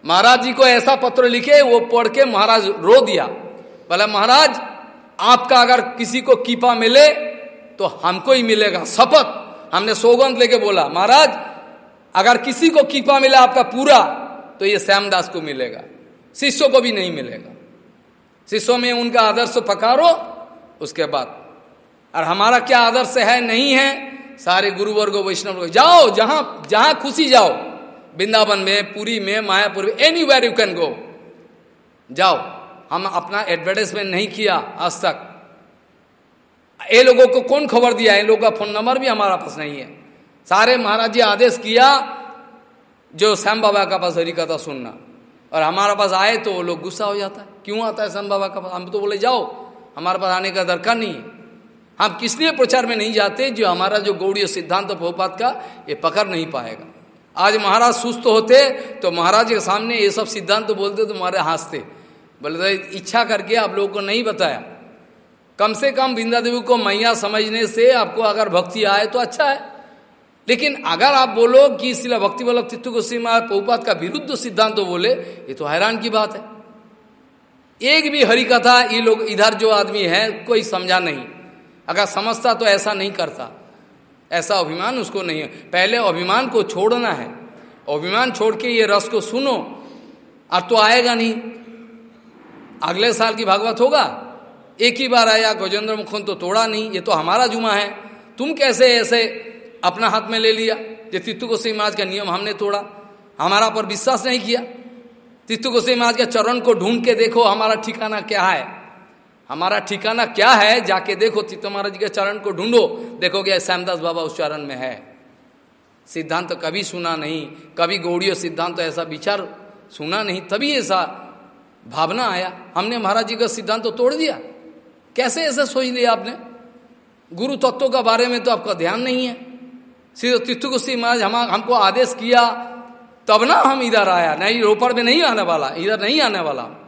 महाराज जी को ऐसा पत्र लिखे, वो पढ़ के महाराज रो दिया। बोला, महाराज, आपका अगर किसी को कीपा मिले तो हमको ही मिलेगा, शपथ। हमने सौगंध लेके बोला, महाराज, अगर किसी को कीपा मिला आपका पूरा तो ये श्यामदास को मिलेगा, शिष्यों को भी नहीं मिलेगा। शिष्यों में उनका आदर्श पकारो, उसके बाद। और हमारा क्या आदर्श है? नहीं है। सारे गुरुवर्ग वैष्णव जाओ, जहाँ जहाँ खुशी जाओ, वृंदावन में, पुरी में, मायापुर में anywhere you can go जाओ। हम अपना एडवर्टाइजमेंट नहीं किया आज तक। ये लोगों को कौन खबर दिया? इन लोगों का फ़ोन नंबर भी हमारा पास नहीं है। सारे महाराज जी आदेश किया, जो श्याम बाबा का पास हरी कथा सुनना। और हमारा पास आए तो वो लोग गुस्सा हो जाता है। क्यों आता है श्याम बाबा का पास? हम तो बोले, जाओ, हमारे पास आने का दरकार नहीं है। हम किस लिए प्रचार में नहीं जाते जो हमारा जो गौड़ी सिद्धांत तो भोपात का, ये पकड़ नहीं पाएगा। आज महाराज सुस्त होते तो महाराज के सामने ये सब सिद्धांत तो बोलते तो हमारे हँसते। बोले इच्छा करके आप लोगों को नहीं बताया। कम से कम बिंदा देवी को मैया समझने से आपको अगर भक्ति आए तो अच्छा है। लेकिन अगर आप बोलो कि इसलिए भक्ति वल्लभ तित्व गोस्वी महाराज का विरुद्ध सिद्धांत तो बोले, ये तो हैरान की बात है। एक भी हरि कथा ये लोग, इधर जो आदमी है, कोई समझा नहीं। अगर समझता तो ऐसा नहीं करता। ऐसा अभिमान उसको नहीं है। पहले अभिमान को छोड़ना है। अभिमान छोड़ के ये रस को सुनो। और तो आएगा नहीं। अगले साल की भागवत होगा। एक ही बार आया, गजेंद्र मुखन तो तोड़ा नहीं। ये तो हमारा जुमा है। तुम कैसे ऐसे अपना हाथ में ले लिया? ये तित्तु को महाराज का नियम हमने तोड़ा। हमारा पर विश्वास नहीं किया। तित्तु को महाराज के चरण को ढूंढ के देखो, हमारा ठिकाना क्या है। हमारा ठिकाना क्या है? जाके देखो चित्त महाराज के चरण को ढूंढो। देखोगे, श्यामदास बाबा उस चरण में है। सिद्धांत तो कभी सुना नहीं। कभी गौड़ियों सिद्धांत तो ऐसा विचार सुना नहीं। तभी ऐसा भावना आया। हमने महाराज जी का सिद्धांत तो तोड़ दिया। कैसे ऐसा सोच लिया आपने? गुरु तत्वों का बारे में तो आपका ध्यान नहीं है। श्री तीर्थ गोस्वी महाराज हम, हमको आदेश किया, तब ना हम इधर आया। नहीं, रोपड़ में नहीं आने वाला। इधर नहीं आने वाला।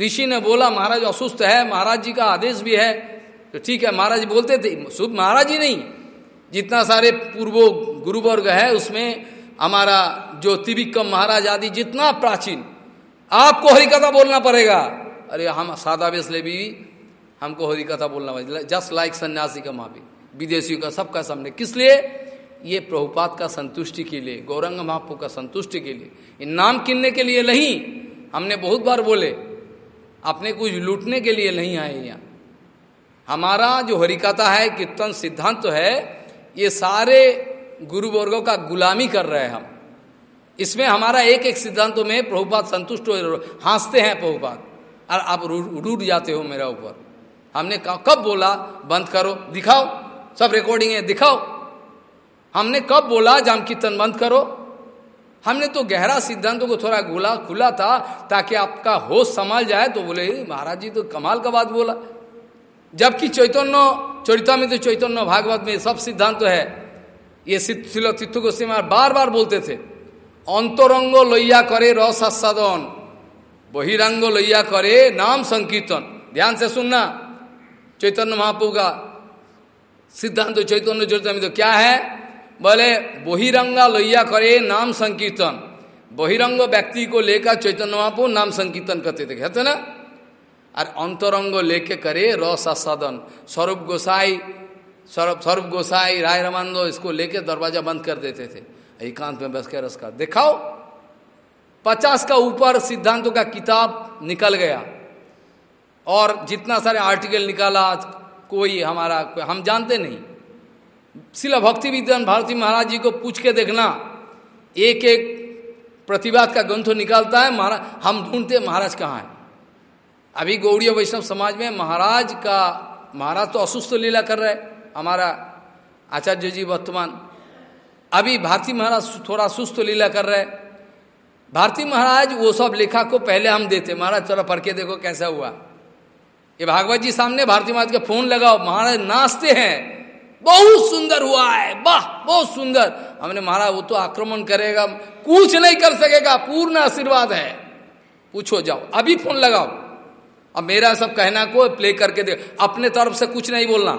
ऋषि ने बोला, महाराज, असुस्थ है, महाराज जी का आदेश भी है। तो ठीक है, महाराज बोलते थे शुभ महाराज ही नहीं, जितना सारे पूर्वो गुरुवर्ग है, उसमें हमारा जो त्रिविक्रम महाराज आदि जितना प्राचीन, आपको हरिकथा बोलना पड़ेगा। अरे, हम सादा वेश ले भी, हमको हरिकथा बोलना पड़ेगा। जस्ट लाइक सन्यासी का माफ़ी विदेशियों का, सबका सामने। किस लिए? ये प्रभुपात का संतुष्टि के लिए, गौरंग महापु का संतुष्टि के लिए। इन नाम किनने के लिए नहीं, हमने बहुत बार बोले। अपने कुछ लूटने के लिए नहीं आए यहाँ। हमारा जो हरिकथा है, कीर्तन सिद्धांत तो है, ये सारे गुरु वर्गों का गुलामी कर रहे हैं हम। इसमें हमारा एक एक सिद्धांतों में प्रभुपात संतुष्ट हो हँसते हैं प्रभुपात और आप रूट जाते हो मेरा ऊपर। हमने कब बोला, बंद करो, दिखाओ। सब रिकॉर्डिंग है, दिखाओ। हमने कब बोला, जाम कीर्तन बंद करो। हमने तो गहरा सिद्धांतों को थोड़ा गुला खुला था ताकि आपका होश संभाल जाए तो बोले महाराज जी तो कमाल का बात बोला। जबकि चैतन्य, चरिता में तो चैतन्य भागवत में सब सिद्धांत तो है। ये तीर्थ गोस्वी बार बार बोलते थे, अंतरंग लैया करे रस आस्वादन, बहिरंग लैया करे नाम संकीर्तन। ध्यान से सुनना, चैतन्य महापु का सिद्धांत तो चैतन्य, चरिता में तो क्या है? बोले, बहिरंगा लोहिया करे नाम संकीर्तन। बहिरंग व्यक्ति को लेकर चैतन्य महापु नाम संकीर्तन करते थे, कहते ना? और अंतरंग लेके करे रस आस्वादन। स्वरूप गोसाई, स्वरूप स्वरूप गोसाई, राय रमानंदो इसको लेके दरवाज़ा बंद कर देते थे। एकांत में बस के रस का। दिखाओ, पचास का ऊपर सिद्धांतों का किताब निकल गया। और जितना सारे आर्टिकल निकाला, कोई हमारा, हम जानते नहीं। शिला भक्ति विद्वान भारती महाराज जी को पूछ के देखना, एक एक प्रतिवाद का ग्रंथ निकालता है महाराज हम ढूंढते महाराज कहाँ है। अभी गौड़ी वैष्णव समाज में महाराज का, महाराज तो असुस्थ लीला कर रहे हमारा आचार्य जी वर्तमान। अभी भारती महाराज थोड़ा सुस्त लीला कर रहे भारती महाराज वो सब लेखा को पहले हम देते महाराज चलो पढ़ के देखो कैसा हुआ। ये भागवत जी सामने, भारती महाराज का फ़ोन लगाओ, महाराज नाचते हैं। बहुत सुंदर हुआ है, वाह, बहुत सुंदर। हमने महाराज वो तो आक्रमण करेगा, कुछ नहीं कर सकेगा, पूर्ण आशीर्वाद है। पूछो जाओ, अभी फ़ोन लगाओ। अब मेरा सब कहना को प्ले करके दे, अपने तरफ़ से कुछ नहीं बोलना।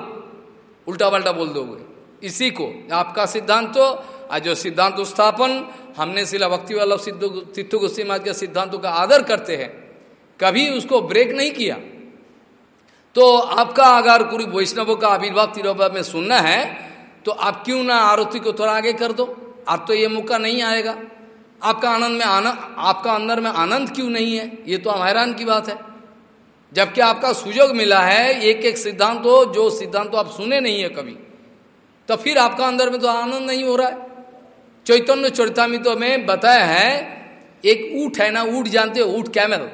उल्टा पल्टा बोल दोगे। इसी को, आपका सिद्धांत तो आज जो सिद्धांत स्थापन हमने सिला भक्ति वाला सिद्धू गुस्सी महाराज के सिद्धांतों का आदर करते हैं। कभी उसको ब्रेक नहीं किया। तो आपका अगर पूरी वैष्णवों का आविर्भाव तिरुभाव में सुनना है तो आप क्यों ना आरती को थोड़ा आगे कर दो? आप तो ये मौका नहीं आएगा। आपका आनंद में आनंद आपका अंदर में आनंद क्यों नहीं है? ये तो हम हैरान की बात है। जबकि आपका सुजोग मिला है एक एक सिद्धांत हो, जो सिद्धांत आप सुने नहीं है कभी तो फिर आपका अंदर में तो आनंद नहीं हो रहा है। चैतन्य चरितामित में बताया है, एक ऊट है ना, ऊट जानते हो? ऊट कैमल।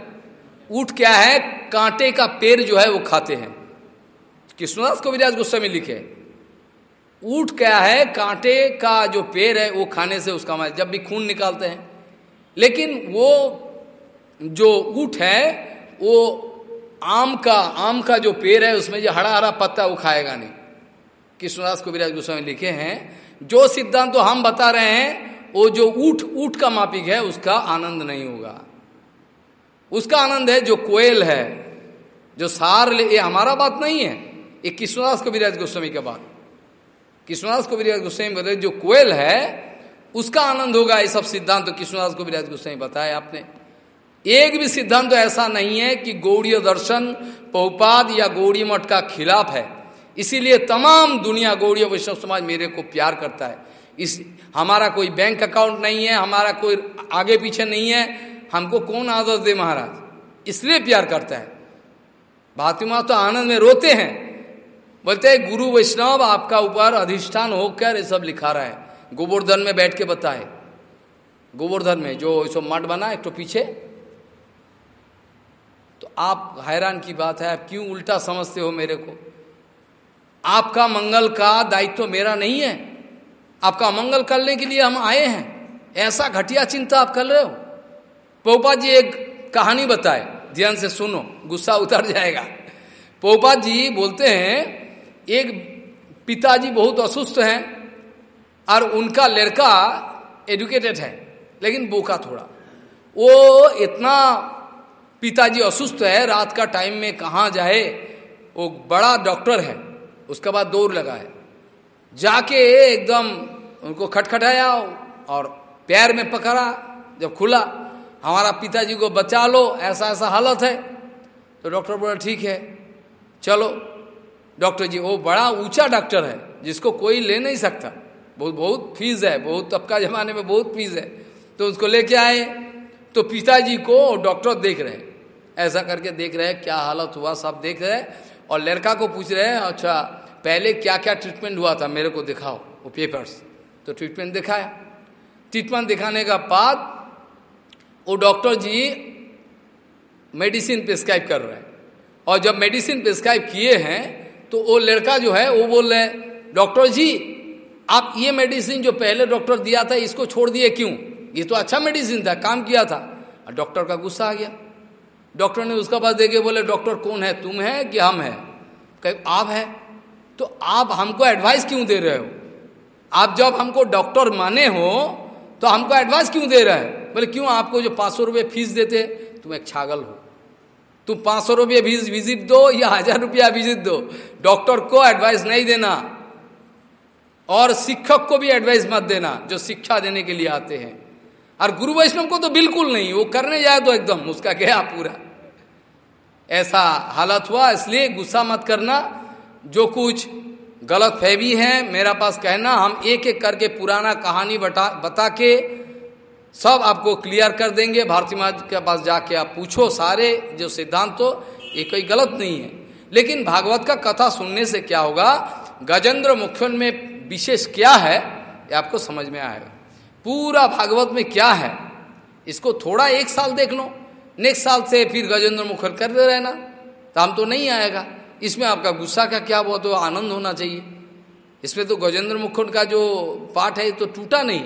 ऊट क्या है? कांटे का पेड़ जो है वो खाते हैं। कृष्णदास कविराज गुस्सा में लिखे, ऊट क्या है? कांटे का जो पेड़ है वो खाने से उसका मतलब जब भी खून निकालते हैं। लेकिन वो जो ऊट है, वो आम का आम का जो पेड़ है, उसमें जो हरा हरा पत्ता वो खाएगा नहीं। कृष्णदास कविराज गोस्वामी लिखे हैं, जो सिद्धांत तो हम बता रहे हैं, वो जो ऊट ऊट का मापिक है, उसका आनंद नहीं होगा। उसका आनंद है जो कोयल है, जो सार ले, ये हमारा बात नहीं है। ये कृष्णदास कविराज गोस्वामी का बात। कृष्णदास कविराज गोस्वामी बोले जो कोयल है, उसका आनंद होगा, ये सब सिद्धांत तो कृष्णदास कविराज गोस्वामी बताया आपने। एक भी सिद्धांत तो ऐसा नहीं है कि गौड़ीय दर्शन, पौपाद या गौड़ी मठ का खिलाफ है। इसीलिए तमाम दुनिया गौड़ी वैष्णव समाज मेरे को प्यार करता है। इस, हमारा कोई बैंक अकाउंट नहीं है, हमारा कोई आगे पीछे नहीं है हमको कौन आदत दे महाराज? इसलिए प्यार करता है। भारती माँ तो आनंद में रोते हैं। बोलते हैं, गुरु वैष्णव, आपका ऊपर अधिष्ठान होकर ये सब लिखा रहा है। गोवर्धन में बैठ के बताए। गोवर्धन में जो सो मठ बना, एक तो पीछे। तो आप हैरान की बात है, आप क्यों उल्टा समझते हो मेरे को? आपका मंगल का दायित्व तो मेरा नहीं है। आपका मंगल करने के लिए हम आए हैं। ऐसा घटिया चिंता आप कर रहे हो? पोपा जी एक कहानी बताए। ध्यान से सुनो, गुस्सा उतर जाएगा। पोपा जी बोलते हैं, एक पिताजी बहुत असुस्थ हैं और उनका लड़का एजुकेटेड है, लेकिन बोका थोड़ा। वो इतना पिताजी असुस्थ है, रात का टाइम में कहाँ जाए, वो बड़ा डॉक्टर है, उसके बाद दौड़ लगा है। जाके एकदम उनको खटखटाया और पैर में पकड़ा, जब खुला हमारा पिताजी को बचा लो, ऐसा ऐसा हालत है। तो डॉक्टर बोला, ठीक है, चलो। डॉक्टर जी वो बड़ा ऊँचा डॉक्टर है, जिसको कोई ले नहीं सकता। बहुत बहुत फ़ीस है, बहुत तब का जमाने में बहुत फ़ीस है। तो उसको लेके आए। तो पिताजी को डॉक्टर देख रहे हैं। ऐसा करके देख रहे हैं, क्या हालत हुआ, सब देख रहे हैं। और लड़का को पूछ रहे हैं अच्छा पहले क्या क्या ट्रीटमेंट हुआ था, मेरे को दिखाओ, वो पेपर्स तो ट्रीटमेंट दिखाया। ट्रीटमेंट दिखाने का बाद वो डॉक्टर जी मेडिसिन प्रिस्क्राइब कर रहे हैं। और जब मेडिसिन प्रिस्क्राइब किए हैं तो वो लड़का जो है, वो बोल रहे हैं, डॉक्टर जी, आप ये मेडिसिन जो पहले डॉक्टर दिया था, इसको छोड़ दिए क्यों? ये तो अच्छा मेडिसिन था, काम किया था। डॉक्टर का गुस्सा आ गया। डॉक्टर ने उसका पास देखे बोले, डॉक्टर, कौन है? तुम है कि हम है? कह, आप है। तो आप हमको एडवाइस क्यों दे रहे हो? आप जब हमको डॉक्टर माने हो तो हमको एडवाइस क्यों दे रहे हैं? बोले, क्यों आपको जो पाँच सौ फ़ीस देते? तुम एक छागल हो। तुम पाँच सौ रुपये विज़िट दो या हज़ार रुपया विज़िट दो। डॉक्टर को एडवाइस नहीं देना और शिक्षक को भी एडवाइस मत देना, जो शिक्षा देने के लिए आते हैं। और गुरु वैष्णव को तो बिल्कुल नहीं, वो करने जाए तो एकदम उसका गया पूरा। ऐसा हालत हुआ, इसलिए गुस्सा मत करना। जो कुछ गलत फहमी है, मेरा पास कहना, हम एक एक करके पुराना कहानी बता बता के सब आपको क्लियर कर देंगे। भारती माँ के पास जाके आप पूछो सारे जो सिद्धांत तो ये कोई गलत नहीं है। लेकिन भागवत का कथा सुनने से क्या होगा? गजेंद्र मुख्यन में विशेष क्या है, ये आपको समझ में आएगा। पूरा भागवत में क्या है, इसको थोड़ा एक साल देख लो। नेक्स्ट साल से फिर गजेंद्र मुखर करते रहना काम तो नहीं आएगा। इसमें आपका गुस्सा का क्या हुआ? तो आनंद होना चाहिए। इसमें तो गजेंद्र मुखर का जो पाठ है तो टूटा नहीं।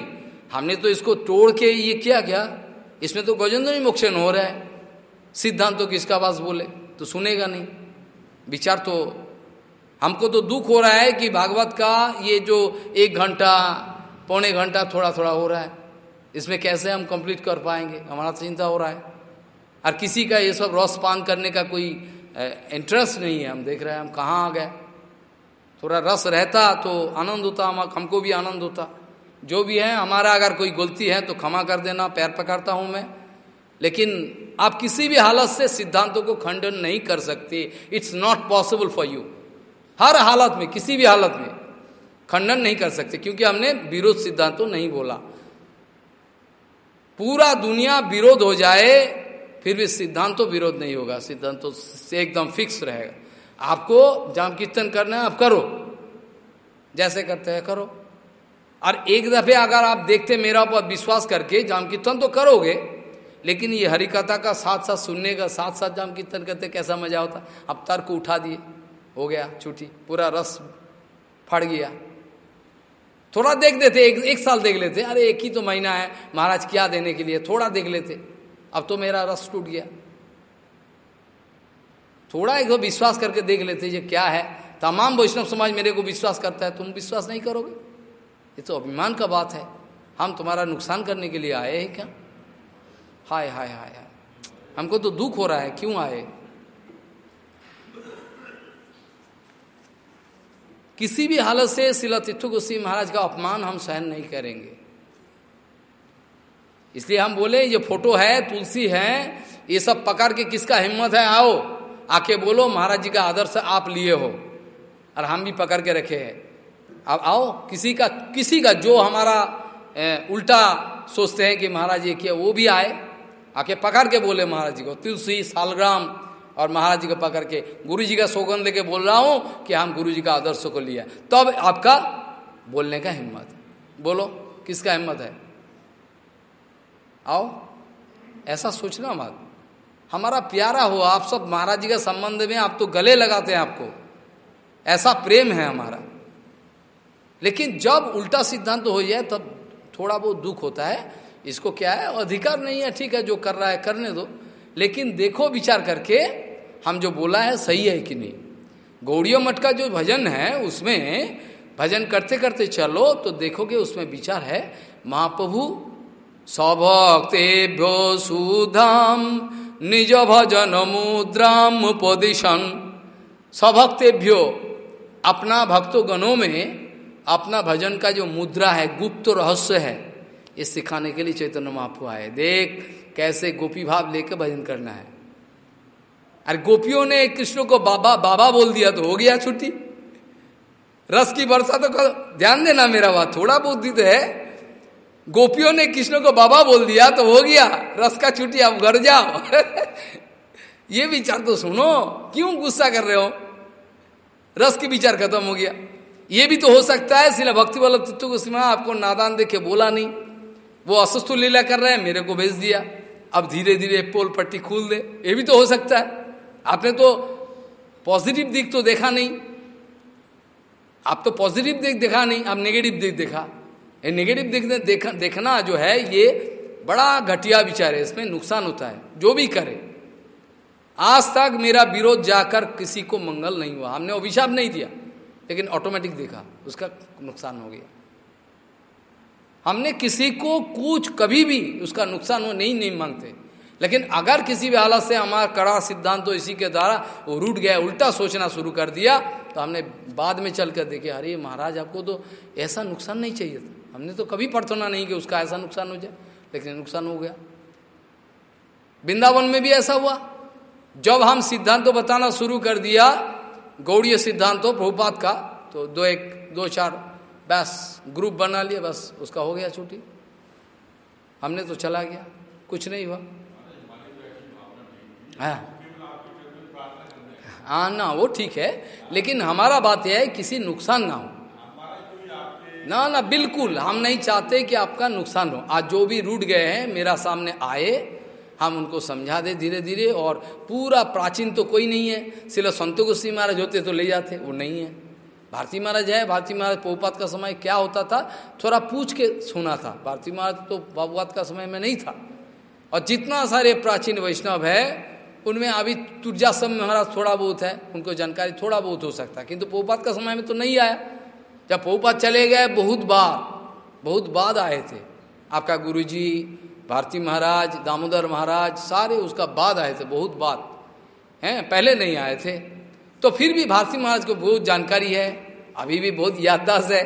हमने तो इसको तोड़ के ये किया क्या? इसमें तो गजेंद्र मोक्षण हो रहा है। सिद्धांत तो किसका पास बोले? तो सुनेगा नहीं। विचार तो हमको तो दुख हो रहा है कि भागवत का ये जो एक घंटा, पौने घंटा थोड़ा थोड़ा हो रहा है। इसमें कैसे हम कंप्लीट कर पाएँगे? हमारा चिंता हो रहा है। और किसी का ये सब रस पान करने का कोई इंटरेस्ट नहीं है। हम देख रहे हैं, हम कहाँ आ गए? थोड़ा रस रहता तो आनंद होता, हम हमको भी आनंद होता। जो भी है, हमारा अगर कोई गलती है तो क्षमा कर देना, पैर पकड़ता हूँ मैं। लेकिन आप किसी भी हालत से सिद्धांतों को खंडन नहीं कर सकते। It's not possible for you हर हालत में, किसी भी हालत में खंडन नहीं कर सकते, क्योंकि हमने विरोध सिद्धांतों नहीं बोला। पूरा दुनिया विरोध हो जाए, फिर भी सिद्धांतों विरोध नहीं होगा। सिद्धांतों से एकदम फिक्स रहेगा। आपको जाम कीर्तन करना है, आप करो। जैसे करते हैं, करो। और एक दफे अगर आप देखते मेरा ऊपर विश्वास करके जाम कीर्तन तो करोगे लेकिन ये हरिकथा का साथ साथ सुनने का साथ साथ जाम कीर्तन करते कैसा मज़ा होता? अब तर्क उठा दिए हो गया छुट्टी पूरा रस फट गया। थोड़ा देख देते एक, एक साल देख लेते अरे एक ही तो महीना है महाराज क्या देने के लिए थोड़ा देख लेते। अब तो मेरा रस टूट गया। थोड़ा एक विश्वास करके देख लेते ये क्या है? तमाम वैष्णव समाज मेरे को विश्वास करता है तुम विश्वास नहीं करोगे? ये तो अभिमान का बात है। हम तुम्हारा नुकसान करने के लिए आए हैं क्या? हाय हाय हाय हाय। हमको तो दुख हो रहा है, क्यों आए? किसी भी हालत से शिला तिथु गोस्वी महाराज का अपमान हम सहन नहीं करेंगे। इसलिए हम बोले, ये फ़ोटो है, तुलसी है, ये सब पकड़ के किसका हिम्मत है? आओ, आके बोलो, महाराज जी का आदर्श आप लिए हो। और हम भी पकड़ के रखे हैं। अब आओ किसी का किसी का जो हमारा ए, उल्टा सोचते हैं कि महाराज ये किया वो भी आए। आके पकड़ के बोले महाराज जी को तुलसी सालग्राम और महाराज जी को पकड़ के गुरु जी का सौगंध लेके बोल रहा हूँ कि हम गुरु जी का आदर्श को लिया तब तो आपका बोलने का हिम्मत। बोलो किसका हिम्मत है? आओ ऐसा सोचना मत। हमारा प्यारा हो आप सब महाराज जी के संबंध में आप तो गले लगाते हैं आपको। ऐसा प्रेम है हमारा। लेकिन जब उल्टा सिद्धांत तो हो जाए, तब थोड़ा बहुत दुख होता है। इसको क्या है? अधिकार नहीं है, ठीक है, जो कर रहा है, करने दो। लेकिन देखो, विचार करके हम जो बोला है, सही है कि नहीं? गौड़ियों मठ का जो भजन है, उसमें भजन करते करते चलो तो देखोगे उसमें विचार है, महाप्रभु, सभक्तेभ्यो सुधाम, निज भजन मुद्राम, उपदिशन। सभक्तेभ्यो, अपना भक्तों गणों में अपना भजन का जो मुद्रा है, गुप्त रहस्य है, ये सिखाने के लिए चैतन्य महाप्रभु आए। देख कैसे गोपी भाव लेकर भजन करना है। अरे गोपियों ने कृष्ण को बाबा बाबा बोल दिया तो हो गया छुट्टी। रस की वर्षा तो ध्यान देना मेरा बात, थोड़ा बुद्धि तो है। गोपियों ने कृष्ण को बाबा बोल दिया तो हो गया, रस का छुट्टी, अब घर जाओ। ये विचार तो सुनो, क्यों गुस्सा कर रहे हो? रस के विचार खत्म हो गया। ये भी तो हो सकता है सिला भक्ति वाला तत्व को सीमा आपको नादान देखे बोला नहीं। वो अस्वस्थ लीला कर रहे हैं मेरे को भेज दिया। अब धीरे धीरे पोल पट्टी खोल दे। ये भी तो हो सकता है। आपने तो पॉजिटिव दिख तो देखा नहीं। आप तो पॉजिटिव दिख देखा नहीं आप नेगेटिव दिख देखा। ये नेगेटिव देखने देख, देखना जो है ये बड़ा घटिया विचार है इसमें नुकसान होता है जो भी करे। आज तक मेरा विरोध जाकर किसी को मंगल नहीं हुआ। हमने अभिशाप नहीं दिया। लेकिन ऑटोमेटिक देखा, उसका नुकसान हो गया। हमने किसी को कुछ कभी भी उसका नुकसान हो, नहीं नहीं मांगते। लेकिन अगर किसी भी हालत से हमारा कड़ा सिद्धांत तो इसी के द्वारा वो रूट गया, उल्टा सोचना शुरू कर दिया तो हमने बाद में चल कर देखे अरे महाराज, आपको तो ऐसा नुकसान नहीं चाहिए था। हमने तो कभी प्रार्थना नहीं कि उसका ऐसा नुकसान हो जाए, लेकिन नुकसान हो गया। वृंदावन में भी ऐसा हुआ। जब हम सिद्धांत तो बताना शुरू कर दिया गौड़ीय सिद्धांत तो प्रभुपात का तो दो एक, दो चार, बस, ग्रुप बना लिया बस, उसका हो गया छुट्टी। हमने तो चला गया, कुछ नहीं हुआ। हाँ। हाँ ना, वो ठीक है, लेकिन हमारा बात यह है, किसी नुकसान ना हो। ना ना, बिल्कुल, हम नहीं चाहते कि आपका नुकसान हो। आज जो भी रूट गए हैं, मेरा सामने आए हम उनको समझा दे धीरे धीरे और पूरा प्राचीन तो कोई नहीं है। सिर्फ़ संतो गोस्वी महाराज होते तो ले जाते, वो नहीं है। भारती महाराज है, भारती महाराज पोपात का समय क्या होता था? थोड़ा पूछ के सुना था। भारती महाराज तो बाबुआत का समय में नहीं था। और जितना सारे प्राचीन वैष्णव है, उनमें अभी तुर्जासम महाराज थोड़ा बहुत है, उनको जानकारी थोड़ा बहुत हो सकता है। किंतु पोपात का समय में तो नहीं आया। जब पोपात चले गए, बहुत बार, बहुत बाद आए थे। आपका गुरुजी भारती महाराज, दामोदर महाराज, सारे उसका बाद आए थे, बहुत बाद। हैं, पहले नहीं आए थे। तो फिर भी भारती महाराज को बहुत जानकारी है, अभी भी बहुत याददाश्त है।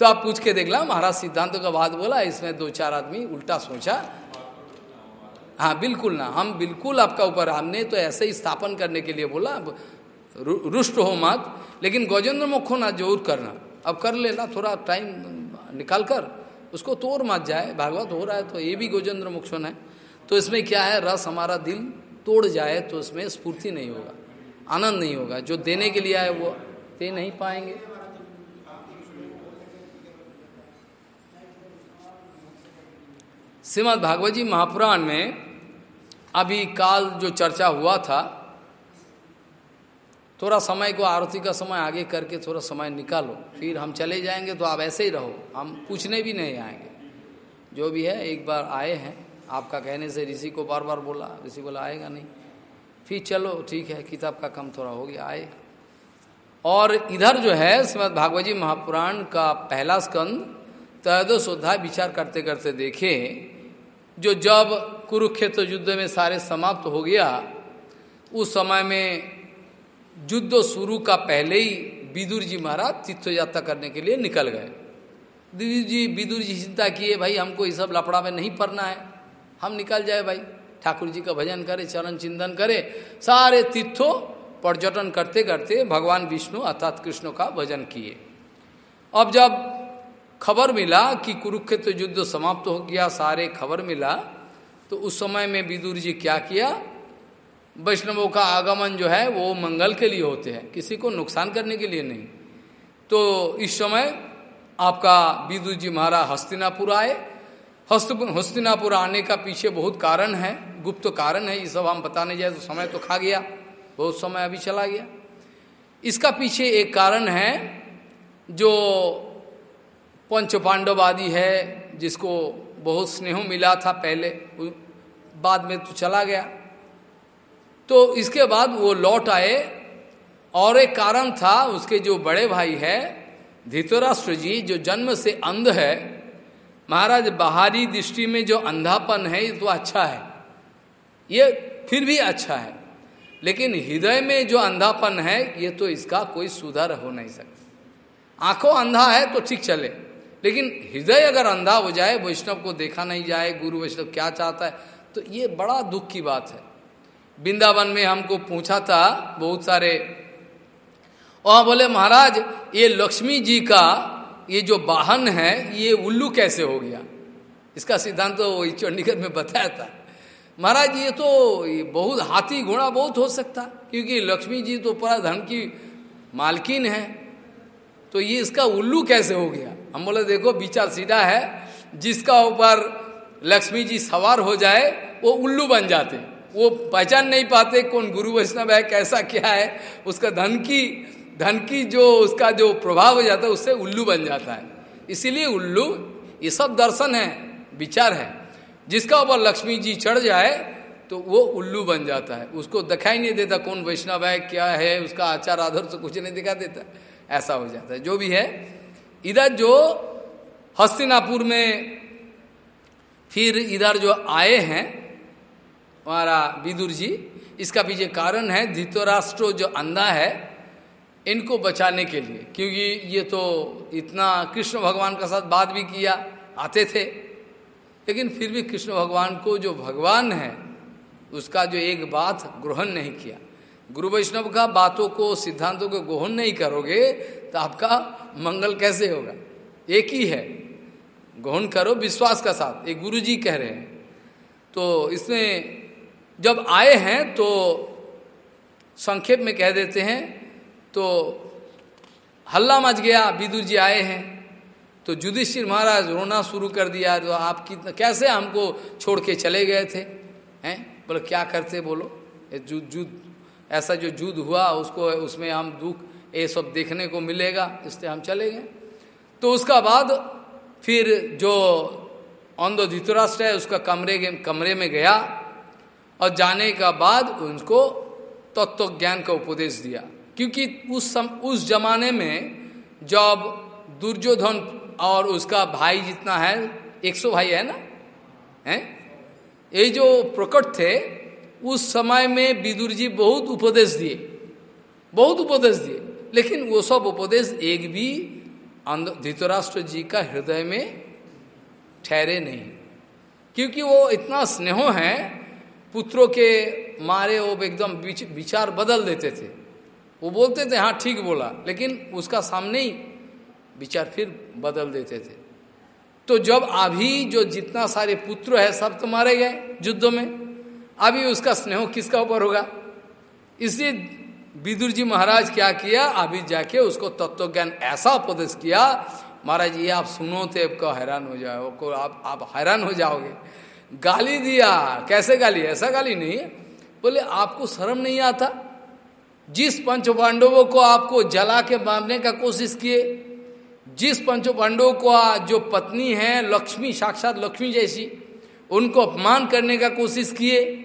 तो आप पूछ के देख ला, महाराज सिद्धांतों का बात बोला, इसमें दो चार आदमी उल्टा सोचा। हाँ बिल्कुल ना, हम बिल्कुल आपका ऊपर, हमने तो ऐसे ही स्थापन करने के लिए बोला रुष्ट हो मत। लेकिन गजेंद्र मुखो ना, ज़रूर करना। अब कर लेना, थोड़ा टाइम निकाल कर। उसको तोड़ मत जाए, भागवत हो रहा है तो ये भी गोजेंद्र मुक्षण है। तो इसमें क्या है, रस हमारा दिल तोड़ जाए तो इसमें स्फूर्ति नहीं होगा, आनंद नहीं होगा। जो देने के लिए आए वो दे नहीं पाएँगे। श्रीमद भागवत जी महापुराण में अभी काल जो चर्चा हुआ था थोड़ा समय को आरती का समय आगे करके थोड़ा समय निकालो, फिर हम चले जाएँगे तो आप ऐसे ही रहो, हम पूछने भी नहीं आएँगे। जो भी है, एक बार आए हैं, आपका कहने से ऋषि को बार बार बोला, ऋषि बोला, आएगा नहीं। फिर चलो, ठीक है, किताब का कम थोड़ा हो गया, आए। और इधर जो है, श्रीमद भागवत जी महापुराण का पहला स्कंद तदोशोध्याय विचार करते करते देखे, जो जब कुरुक्षेत्र युद्ध में सारे समाप्त हो गया, उस समय में युद्ध शुरू का पहले ही विदुर जी महाराज तीर्थ यात्रा करने के लिए निकल गए। विदुर जी विदुर जी चिंता किए, भाई, हमको ये सब लपड़ा में नहीं पड़ना है। हम निकल जाए भाई। ठाकुर जी का भजन करे, चरण चिंतन करे, सारे तीर्थों पर्यटन करते करते भगवान विष्णु अर्थात कृष्ण का भजन किए। अब जब खबर मिला कि कुरुक्षेत्र युद्ध समाप्त हो गया, सारे खबर मिला तो उस समय में विदुर जी क्या किया? वैष्णवों का आगमन जो है वो मंगल के लिए होते हैं, किसी को नुकसान करने के लिए नहीं। तो इस समय आपका विदुर जी महाराज हस्तिनापुर आए। हस्त, हस्तिनापुर आने का पीछे बहुत कारण है, गुप्त कारण है, ये सब हम बताने जाए तो समय तो खा गया, बहुत समय अभी चला गया। इसका पीछे एक कारण है, जो पंच पांडव आदि है, जिसको बहुत स्नेह मिला था पहले बाद में तो चला गया। तो इसके बाद वो लौट आए और एक कारण था उसके जो बड़े भाई है, धृतराष्ट्र जी, जो जन्म से अंध है, महाराज बाहरी दृष्टि में जो अंधापन है, ये तो अच्छा है। ये फिर भी अच्छा है। लेकिन हृदय में जो अंधापन है, ये तो इसका कोई सुधार हो नहीं सकता। आँखों अंधा है तो ठीक चले, लेकिन हृदय अगर अंधा हो जाए, वैष्णव को देखा नहीं जाए, गुरु वैष्णव क्या चाहता है तो ये बड़ा दुख की बात है। वृंदावन में हमको पूछा था बहुत सारे। वहाँ बोले, महाराज, ये लक्ष्मी जी का ये जो वाहन है, ये उल्लू कैसे हो गया? इसका सिद्धांत तो चंडीगढ़ में बताया था। महाराज, ये तो ये बहुत हाथी घोड़ा बहुत हो सकता, क्योंकि लक्ष्मी जी तो पूरा धन की मालकिन है। तो ये इसका उल्लू कैसे हो गया? हम बोले, देखो, विचार सीधा है, जिसका ऊपर लक्ष्मी जी सवार हो जाए, वो उल्लू बन जाते वो पहचान नहीं पाते कौन गुरु वैष्णव है, कैसा क्या है। उसका धन की धन की जो उसका जो प्रभाव हो जाता है, उससे उल्लू बन जाता है। इसीलिए उल्लू, ये सब दर्शन है, विचार है। जिसका ऊपर लक्ष्मी जी चढ़ जाए तो वो उल्लू बन जाता है। उसको दिखाई नहीं देता कौन वैष्णव है, क्या है, उसका आचार आधार से कुछ नहीं दिखा देता। ऐसा हो जाता है। जो भी है, इधर जो हस्तिनापुर में फिर इधर जो आए हैं हमारा विदुर जी, इसका पीछे कारण है, धृतराष्ट्र जो अंधा है, इनको बचाने के लिए। क्योंकि ये तो इतना कृष्ण भगवान का साथ बात भी किया, आते थे। लेकिन फिर भी कृष्ण भगवान को जो भगवान है, उसका जो एक बात ग्रहण नहीं किया। गुरु वैष्णव का बातों को, सिद्धांतों को ग्रहण नहीं करोगे तो आपका मंगल कैसे होगा? एक ही है। ग्रहण करो विश्वास का साथ। एक गुरु जी कह रहे हैं। तो इसमें जब आए हैं तो संक्षेप में कह देते हैं तो हल्ला मच गया विदुर जी आए हैं तो युधिष्ठिर महाराज रोना शुरू कर दिया तो आप कितना कैसे हमको छोड़ के चले गए थे? हैं? बोले, क्या करते बोलो? युद्ध युद्ध ऐसा जो युद्ध हुआ, उसको, उसमें हम दुख, ये सब देखने को मिलेगा, इसलिए हम चले गए। तो उसका बाद फिर जो अंधो धितराष्ट्र है, उसका कमरे कमरे में गया और जाने का बाद उनको तत्व ज्ञान का उपदेश दिया। क्योंकि उस सम, उस जमाने में जब दुर्योधन और उसका भाई जितना है एक सौ भाई है ना? है? ये जो प्रकट थे उस समय में विदुर जी बहुत उपदेश दिए। बहुत उपदेश दिए। लेकिन वो सब उपदेश एक भी धृतराष्ट्र जी का हृदय में ठहरे नहीं। क्योंकि वो इतना स्नेह है पुत्रों के मारे वो एकदम विचार बदल देते थे। वो बोलते थे हाँ ठीक बोला। लेकिन उसका सामने ही विचार फिर बदल देते थे। तो जब अभी जो जितना सारे पुत्र है, सब तो मारे गए युद्ध में। अभी उसका स्नेह किसका ऊपर होगा? इसलिए विदुर जी महाराज क्या किया? अभी जाके उसको तत्व ज्ञान ऐसा उपदेश किया, महाराज, ये आप सुनो थे आपको हैरान हो जाओ आप आप हैरान हो जाओगे। गाली दिया। कैसे गाली? ऐसा गाली नहीं बोले, आपको शर्म नहीं आता? जिस पंच पांडवों को आपको जला के मारने का कोशिश किए, जिस पंच पांडवों को जो पत्नी है, लक्ष्मी, साक्षात लक्ष्मी जैसी, उनको अपमान करने का कोशिश किए,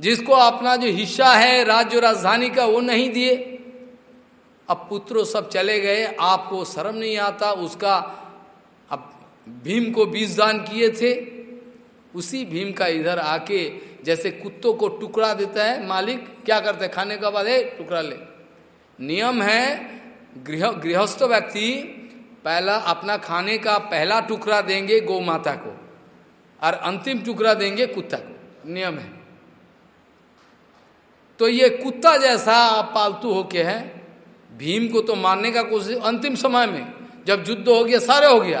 जिसको अपना जो हिस्सा है, राज्य राजधानी का, वो नहीं दिए, अब पुत्रों सब चले गए। आपको शर्म नहीं आता? उसका अब भीम को बीज दान किए थे। उसी भीम का इधर आके जैसे कुत्तों को टुकड़ा देता है, मालिक क्या करते हैं? खाने के बाद टुकड़ा ले। नियम है, गृह, गृहस्थ व्यक्ति पहला अपना खाने का पहला टुकड़ा देंगे गौ माता को, और अंतिम टुकड़ा देंगे कुत्ता को। नियम है। तो ये कुत्ता जैसा आप पालतू होके है, भीम को तो मारने का कोशिश, अंतिम समय में जब युद्ध हो गया, सारे हो गया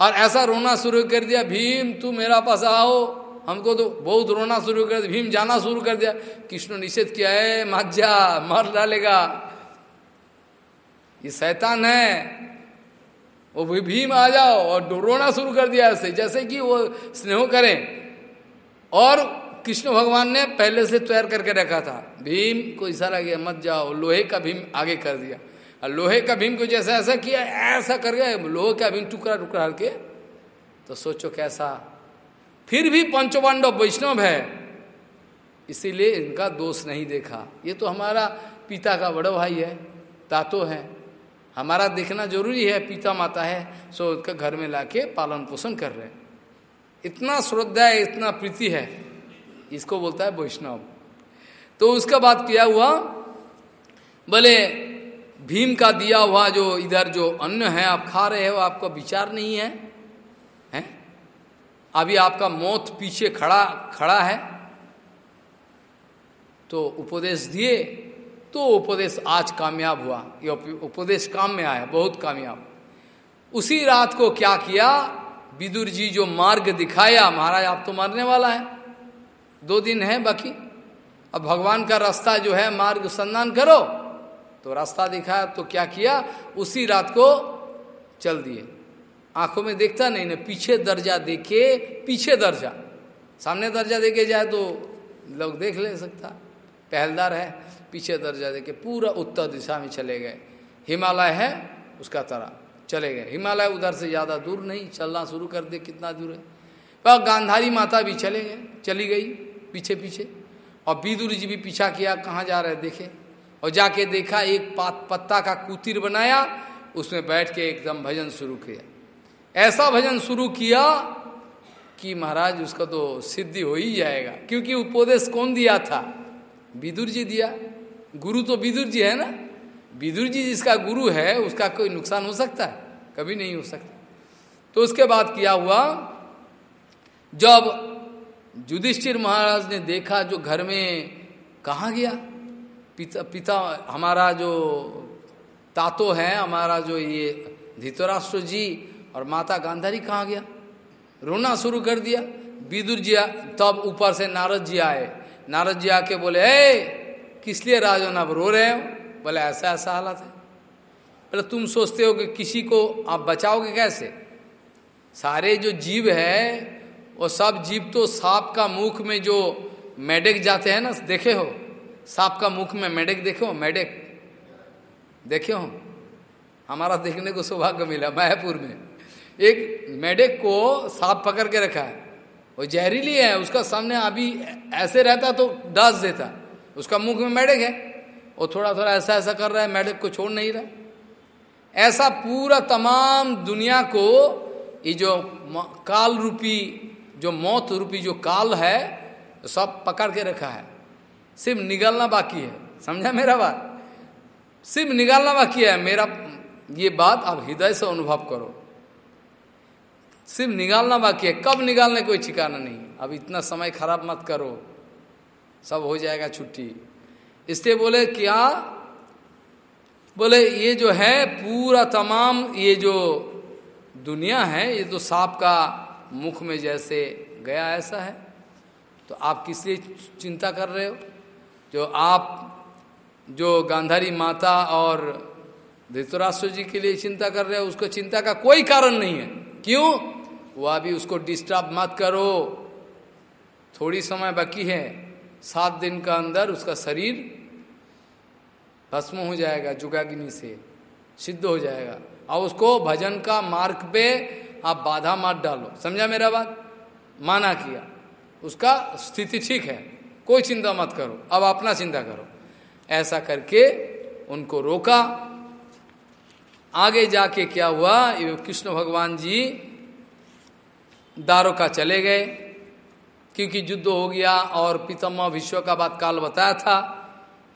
और ऐसा रोना शुरू कर दिया, भीम, तू मेरा पास आओ। हमको तो बहुत रोना शुरू कर दिया, भीम, जाना शुरू कर दिया। कृष्ण निषेध किया है मज्जा मर डालेगा। ये शैतान है। वो भी भीम आ जाओ और रोना शुरू कर दिया ऐसे, जैसे कि वो स्नेह करें। और कृष्ण भगवान ने पहले से तैयार करके रखा था, भीम को इशारा किया, मत जाओ। लोहे का भीम आगे कर दिया। और लोहे का भीम को जैसा ऐसा किया, ऐसा कर गया, लोहे का भीम टुकड़ा टुकड़ा के तो सोचो कैसा। फिर भी पंचपांडव वैष्णव है, इसीलिए इनका दोष नहीं देखा। ये तो हमारा पिता का बड़ा भाई है, तातो है। हमारा देखना ज़रूरी है, पिता माता है, सो उसका घर में लाके पालन पोषण कर रहे इतना श्रद्धा है, इतना प्रीति है, इसको बोलता है वैष्णव। तो उसका बाद किया हुआ? बोले भीम का दिया हुआ जो इधर जो अन्न है, आप खा रहे हो, आपका विचार नहीं है? हैं? अभी आपका मौत पीछे खड़ा खड़ा है। तो उपदेश दिए तो उपदेश आज कामयाब हुआ। ये उपदेश काम में आया, बहुत कामयाब। उसी रात को क्या किया? विदुर जी जो मार्ग दिखाया, महाराज, आप तो मरने वाला है। दो दिन है बाकी। अब भगवान का रास्ता जो है, मार्ग संधान करो। तो रास्ता दिखाया तो क्या किया? उसी रात को चल दिए। आँखों में देखता नहीं, ना पीछे दर्जा देखे, पीछे दर्जा। सामने दर्जा देके जाए तो लोग देख ले सकता। पहलदार है, पीछे दर्जा देके पूरा उत्तर दिशा में चले गए। हिमालय है, उसका तरह चले गए। हिमालय उधर से ज़्यादा दूर नहीं, चलना शुरू कर दे, कितना दूर है। पर गांधारी माता भी चले गए, चली गई पीछे पीछे और बीदुर जी भी पीछा किया, कहाँ जा रहे देखे। और जाके देखा एक पात पत्ता का कुतिर बनाया, उसमें बैठ के एकदम भजन शुरू किया। ऐसा भजन शुरू किया कि महाराज, उसका तो सिद्धि हो ही जाएगा। क्योंकि उपदेश कौन दिया था? विदुर जी दिया। गुरु तो विदुर जी है ना? विदुर जी जिसका गुरु है, उसका कोई नुकसान हो सकता है? कभी नहीं हो सकता। तो उसके बाद किया हुआ? जब युधिष्ठिर महाराज ने देखा, जो घर में कहा गया? पिता पिता, हमारा जो तातो है, हमारा जो ये धृतराष्ट्र जी और माता गांधारी कहाँ गया? रोना शुरू कर दिया। विदुर जी तब ऊपर से नारद जी आए। नारद जी आके बोले हे किस लिए राजन आप रो रहे हो? बोले, ऐसा ऐसा हालत है। बोले, तुम सोचते हो कि किसी को आप बचाओगे कैसे? सारे जो जीव है, वो सब जीव तो सांप का मुख में जो मेढक जाते हैं ना, देखे हो? सांप का मुख में मेढक देखो, मेढक। देखे हो हमारा देखने को सौभाग्य मिला मायापुर में। एक मेढक को सांप पकड़ के रखा है। वो जहरीली है, उसका सामने अभी ऐसे रहता तो डांस देता। उसका मुख में मेढक है। वो थोड़ा थोड़ा ऐसा ऐसा कर रहा है, मेढक को छोड़ नहीं रहा। ऐसा पूरा तमाम दुनिया को ये जो काल रूपी, जो मौत रूपी जो काल है, सब पकड़ के रखा है। सिर्फ़ निकालना बाकी है। समझा मेरा बात? सिर्फ़ निकालना बाकी है। मेरा ये बात आप हृदय से अनुभव करो। सिर्फ़ निकालना बाकी है। कब निकालने कोई ठिकाना नहीं। अब इतना समय खराब मत करो। सब हो जाएगा छुट्टी। इसलिए बोले, क्या? बोले, ये जो है पूरा तमाम ये जो दुनिया है, ये तो सांप का मुख में जैसे गया ऐसा है। तो आप किस लिए चिंता कर रहे हो? जो आप, जो गांधारी माता और धृतराष्ट्र जी के लिए चिंता कर रहे हो, उसको चिंता का कोई कारण नहीं है। क्यों? वो अभी उसको डिस्टर्ब मत करो। थोड़ी समय बाकी है। सात दिन का अंदर उसका शरीर भस्म हो जाएगा, जुगाग्नि से सिद्ध हो जाएगा। और उसको भजन का मार्ग पे आप बाधा मत डालो। समझा मेरा बात? माना किया। उसका स्थिति ठीक है। कोई चिंता मत करो, अब अपना चिंता करो। ऐसा करके उनको रोका। आगे जाके क्या हुआ? कृष्ण भगवान जी दारों का चले गए, क्योंकि युद्ध हो गया और पितम्मा विश्व का बात काल बताया था,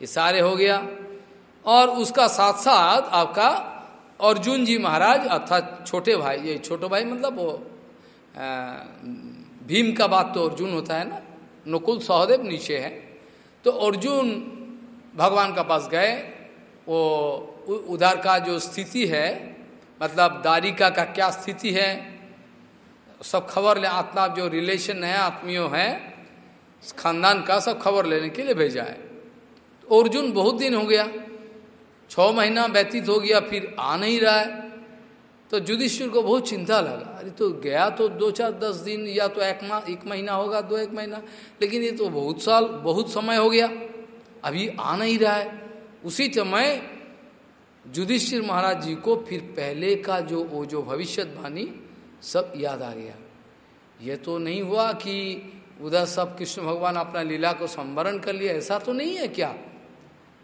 ये सारे हो गया। और उसका साथ साथ आपका अर्जुन जी महाराज, अर्थात छोटे भाई, ये छोटे भाई मतलब वो भीम का बात तो अर्जुन होता है ना? नकुल सहदेव नीचे है। तो अर्जुन भगवान का पास गए, वो उधर का जो स्थिति है मतलब दारिका का क्या स्थिति है, सब खबर ले, आत्मा जो रिलेशन है, आत्मियों है, खानदान का सब खबर लेने के लिए भेजा है। तो अर्जुन बहुत दिन हो गया छ महीना व्यतीत हो गया, फिर आ नहीं रहा है। तो जुधिष्ठिर को बहुत चिंता लगा। अरे तो गया तो दो चार दस दिन या तो एक माह एक महीना होगा, दो एक महीना। लेकिन ये तो बहुत साल, बहुत समय हो गया। अभी आ नहीं रहा है। उसी समय युधिष्ठिर महाराज जी को फिर पहले का जो, वो जो भविष्यवाणी सब याद आ गया। ये तो नहीं हुआ कि उधर सब कृष्ण भगवान अपना लीला को संवरण कर लिया ऐसा तो नहीं है क्या?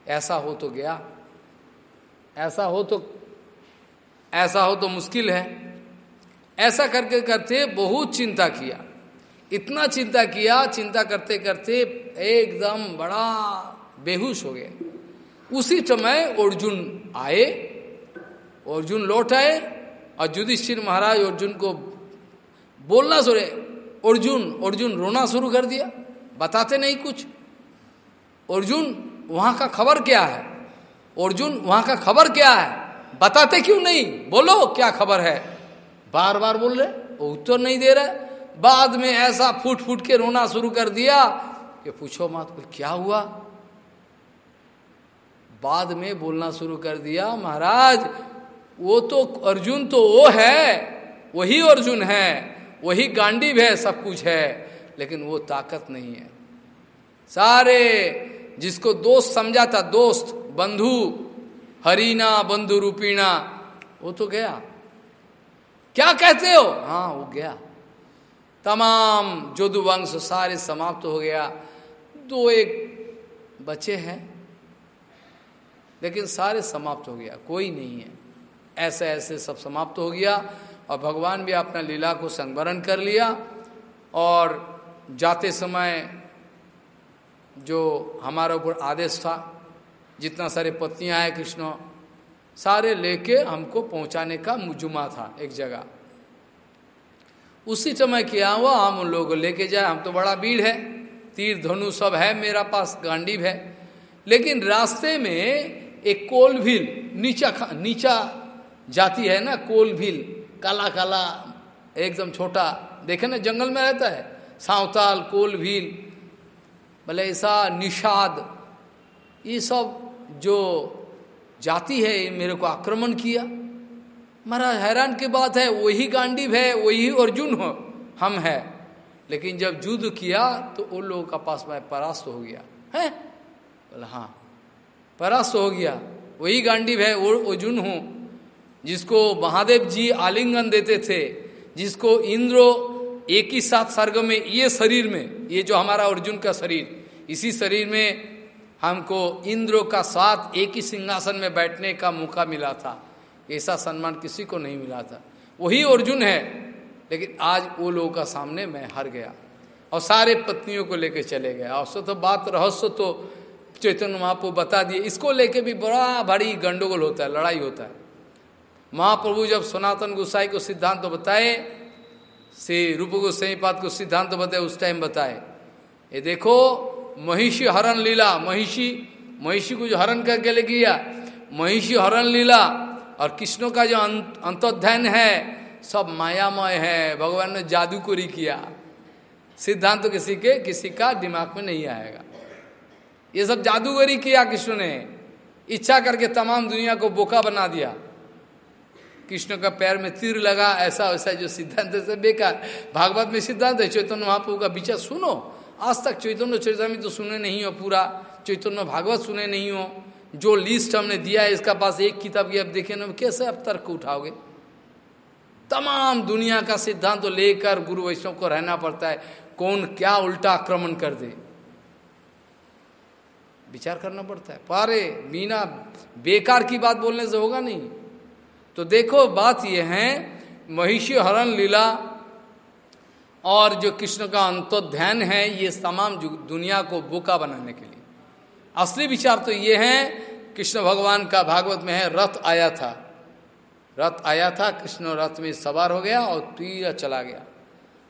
ऐसा हो तो गया। ऐसा हो तो ऐसा हो तो मुश्किल है। ऐसा करके करते बहुत चिंता किया। इतना चिंता किया, चिंता करते करते एकदम बड़ा बेहोश हो गया। उसी समय अर्जुन आए, अर्जुन लौट आए और युधिष्ठिर महाराज अर्जुन को बोलना सुने अर्जुन अर्जुन रोना शुरू कर दिया। बताते नहीं कुछ। अर्जुन, वहाँ का खबर क्या है? अर्जुन, वहाँ का खबर क्या है? बताते क्यों नहीं? बोलो क्या खबर है? बार बार बोल रहे? वो उत्तर नहीं दे रहे। बाद में ऐसा फूट फूट के रोना शुरू कर दिया कि पूछो मत क्या हुआ? बाद में बोलना शुरू कर दिया महाराज वो तो अर्जुन तो वो है वही अर्जुन है वही गांडीव है सब कुछ है लेकिन वो ताकत नहीं है। सारे जिसको दोस्त समझा था दोस्त बंधु हरीना बंधु रूपीणा। वो तो गया। क्या कहते हो? हाँ वो गया। तमाम जोदु वंश सारे समाप्त हो गया। दो एक बचे हैं, लेकिन सारे समाप्त हो गया। कोई नहीं है। ऐसे ऐसे सब समाप्त हो गया और भगवान भी अपना लीला को संवरण कर लिया और जाते समय जो हमारे ऊपर आदेश था जितना सारे पत्नियाँ आए कृष्ण, सारे लेके हमको पहुँचाने का मुजुमा था एक जगह। उसी समय किया हुआ हम उन लोगों को लेके जाए। हम तो बड़ा भीड़ है, तीर धनु सब है, मेरा पास गांडीव है। लेकिन रास्ते में एक कोलभील नीचा नीचा जाती है ना कोलभील काला काला एकदम छोटा, देखे ना, जंगल में रहता है। सावताल कोलभील भले ऐसा निषाद, ये सब जो जाति है मेरे को आक्रमण किया। महाराज, हैरान की बात है, वही गांडीव है, वही अर्जुन हो, हम है। लेकिन जब युद्ध किया तो उन लोगों का पास में परास्त हो गया। है? बोला हाँ। परास्त हो गया। वही गांडीव है वो अर्जुन हूँ, जिसको महादेव जी आलिंगन देते थे, जिसको इंद्रो एक ही साथ सर्ग में, ये शरीर में, ये जो हमारा अर्जुन का शरीर, इसी शरीर में हमको इंद्रो का साथ एक ही सिंहासन में बैठने का मौका मिला था। ऐसा सम्मान किसी को नहीं मिला था। वही अर्जुन है, लेकिन आज वो लोगों का सामने मैं हार गया और सारे पत्नियों को लेकर चले गए और तो बात रहस्य तो चैतन्य महाप्रभु बता दिए। इसको लेके भी बड़ा भारी गंडोगोल होता है, लड़ाई होता है। महाप्रभु जब सनातन गोसाई को सिद्धांत तो बताए, श्री रूप गोसाई पाद को सिद्धांत तो बताए, उस टाइम बताए। ये देखो महिषी हरण लीला, महिषी महिषी को जो हरण करके ले गया, महिषी हरण लीला, और कृष्ण का जो अंतोध्ययन है, सब मायामय है, भगवान ने जादूकोरी किया। सिद्धांत तो किसी के, किसी का दिमाग में नहीं आएगा। ये सब जादूगरी किया कृष्ण ने। इच्छा करके तमाम दुनिया को बोका बना दिया। कृष्ण का पैर में तीर लगा ऐसा वैसा जो सिद्धांत से बेकार। भागवत में सिद्धांत है, चैतन्य महाप्रभु का विचार सुनो। आज तक चैतन्य चरितमित तो सुने नहीं हो पूरा, चैतन्य भागवत सुने नहीं हो। जो लिस्ट हमने दिया है, इसका पास एक किताब की अब देखे ना, कैसे अब तर्क उठाओगे? तमाम दुनिया का सिद्धांत तो लेकर गुरु वैष्णव को रहना पड़ता है। कौन क्या उल्टा आक्रमण कर दे? विचार करना पड़ता है। पारे बिना बेकार की बात बोलने से होगा नहीं। तो देखो, बात यह है, महिषी हरण लीला और जो कृष्ण का अंतोध्यान है ये तमाम दुनिया को बोका बनाने के लिए। असली विचार तो ये है कृष्ण भगवान का भागवत में है रथ आया था। रथ आया था कृष्ण रथ में सवार हो गया और तीर चला गया।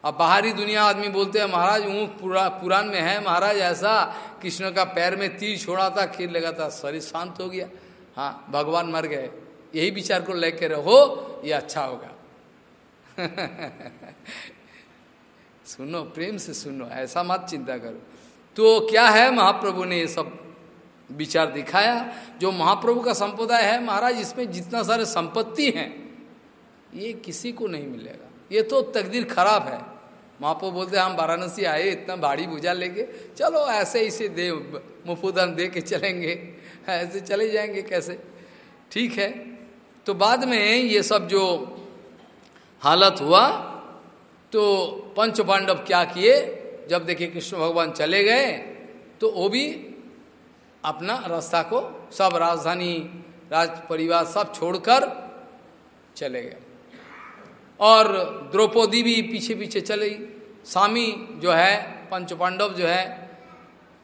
अब बाहरी दुनिया आदमी बोलते हैं महाराज ऊँट पुरा, पुराण में है महाराज ऐसा कृष्ण का पैर में तीर छोड़ा था खीर लगा था शरीर शांत हो गया। हाँ भगवान मर गए। यही विचार को लेकर रहो ये अच्छा होगा। सुनो, प्रेम से सुनो, ऐसा मत चिंता करो। तो क्या है महाप्रभु ने ये सब विचार दिखाया? जो महाप्रभु का संप्रदाय है, महाराज, इसमें जितना सारे संपत्ति हैं, ये किसी को नहीं मिलेगा। ये तो तकदीर खराब है। महाप्रभु बोलते हम वाराणसी आए, इतना भारी भूजा लेके, चलो ऐसे इसे दे मुफुदन दे के चलेंगे। ऐसे चले जाएँगे कैसे? ठीक है। तो बाद में ये सब जो हालत हुआ तो पंच पांडव क्या किए? जब देखे कृष्ण भगवान चले गए तो वो भी अपना रास्ता को सब राजधानी, राज परिवार सब छोड़कर चले गए। और द्रौपदी भी पीछे पीछे चले। स्वामी जो है, पंच पांडव जो है,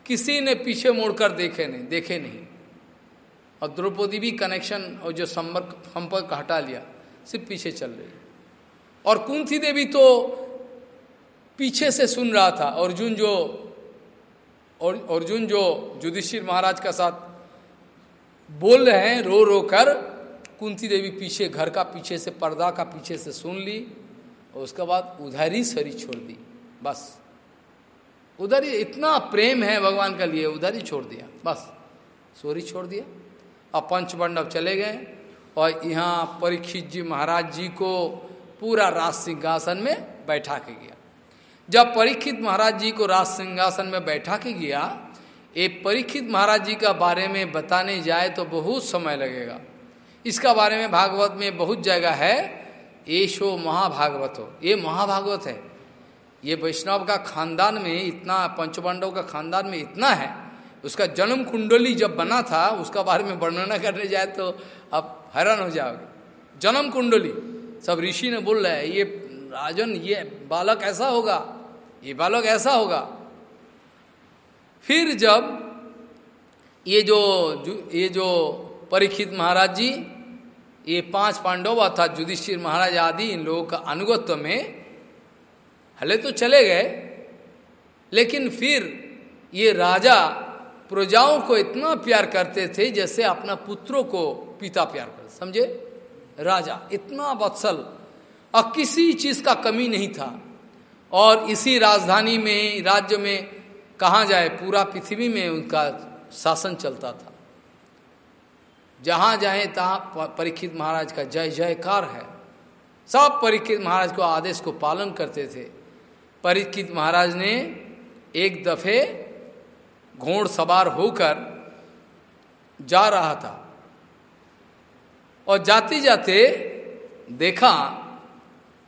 किसी ने पीछे मुड़कर देखे नहीं देखे नहीं। और द्रौपदी भी कनेक्शन और जो संपर्क संपर्क हटा लिया, सिर्फ़ पीछे चल रही। और कुंती देवी तो पीछे से सुन रहा था। अर्जुन जो, और, अर्जुन जो युधिष्ठिर महाराज का साथ बोल रहे हैं, रो रो कर, कुंती देवी पीछे, घर का पीछे से, पर्दा का पीछे से सुन ली और उसके बाद उधर ही सरी छोड़ दी। बस। उधर ही इतना प्रेम है भगवान का लिए, उधर ही छोड़ दिया। बस। सोरी छोड़ दिया। अब पंच मंडप चले गए और यहाँ परीक्षित जी महाराज जी को पूरा राज सिंहासन में बैठा के गया। जब परीक्षित महाराज जी को राज सिंहासन में बैठा के गया ये परीक्षित महाराज जी का बारे में बताने जाए तो बहुत समय लगेगा। इसका बारे में भागवत में बहुत जगह है शो महाभागवत हो। ये महाभागवत है। ये वैष्णव का खानदान में इतना, पंचपांडव का खानदान में इतना है। उसका जन्म कुंडली जब बना था, उसका बारे में वर्णना करने जाए तो आप हैरान हो जाओगे। जन्म कुंडली। सब ऋषि ने बोल रहे ये राजन, ये बालक ऐसा होगा, ये बालक ऐसा होगा। फिर जब ये जो ये जो परीक्षित महाराज जी, ये पाँच पांडव अर्थात युधिष्ठिर महाराज आदि, इन लोगों का अनुगत्व में हले तो चले गए, लेकिन फिर ये राजा प्रजाओं को इतना प्यार करते थे जैसे अपना पुत्रों को पिता प्यार कर समझे? राजा, इतना वत्सल और किसी चीज़ का कमी नहीं था। और इसी राजधानी में, राज्य में, कहा जाए, पूरा पृथ्वी में उनका शासन चलता था। जहाँ जाए, तहां परीक्षित महाराज का जय जयकार है। सब परीक्षित महाराज को आदेश को पालन करते थे। परीक्षित महाराज ने एक दफे घोड़ सवार होकर जा रहा था। और जाते जाते देखा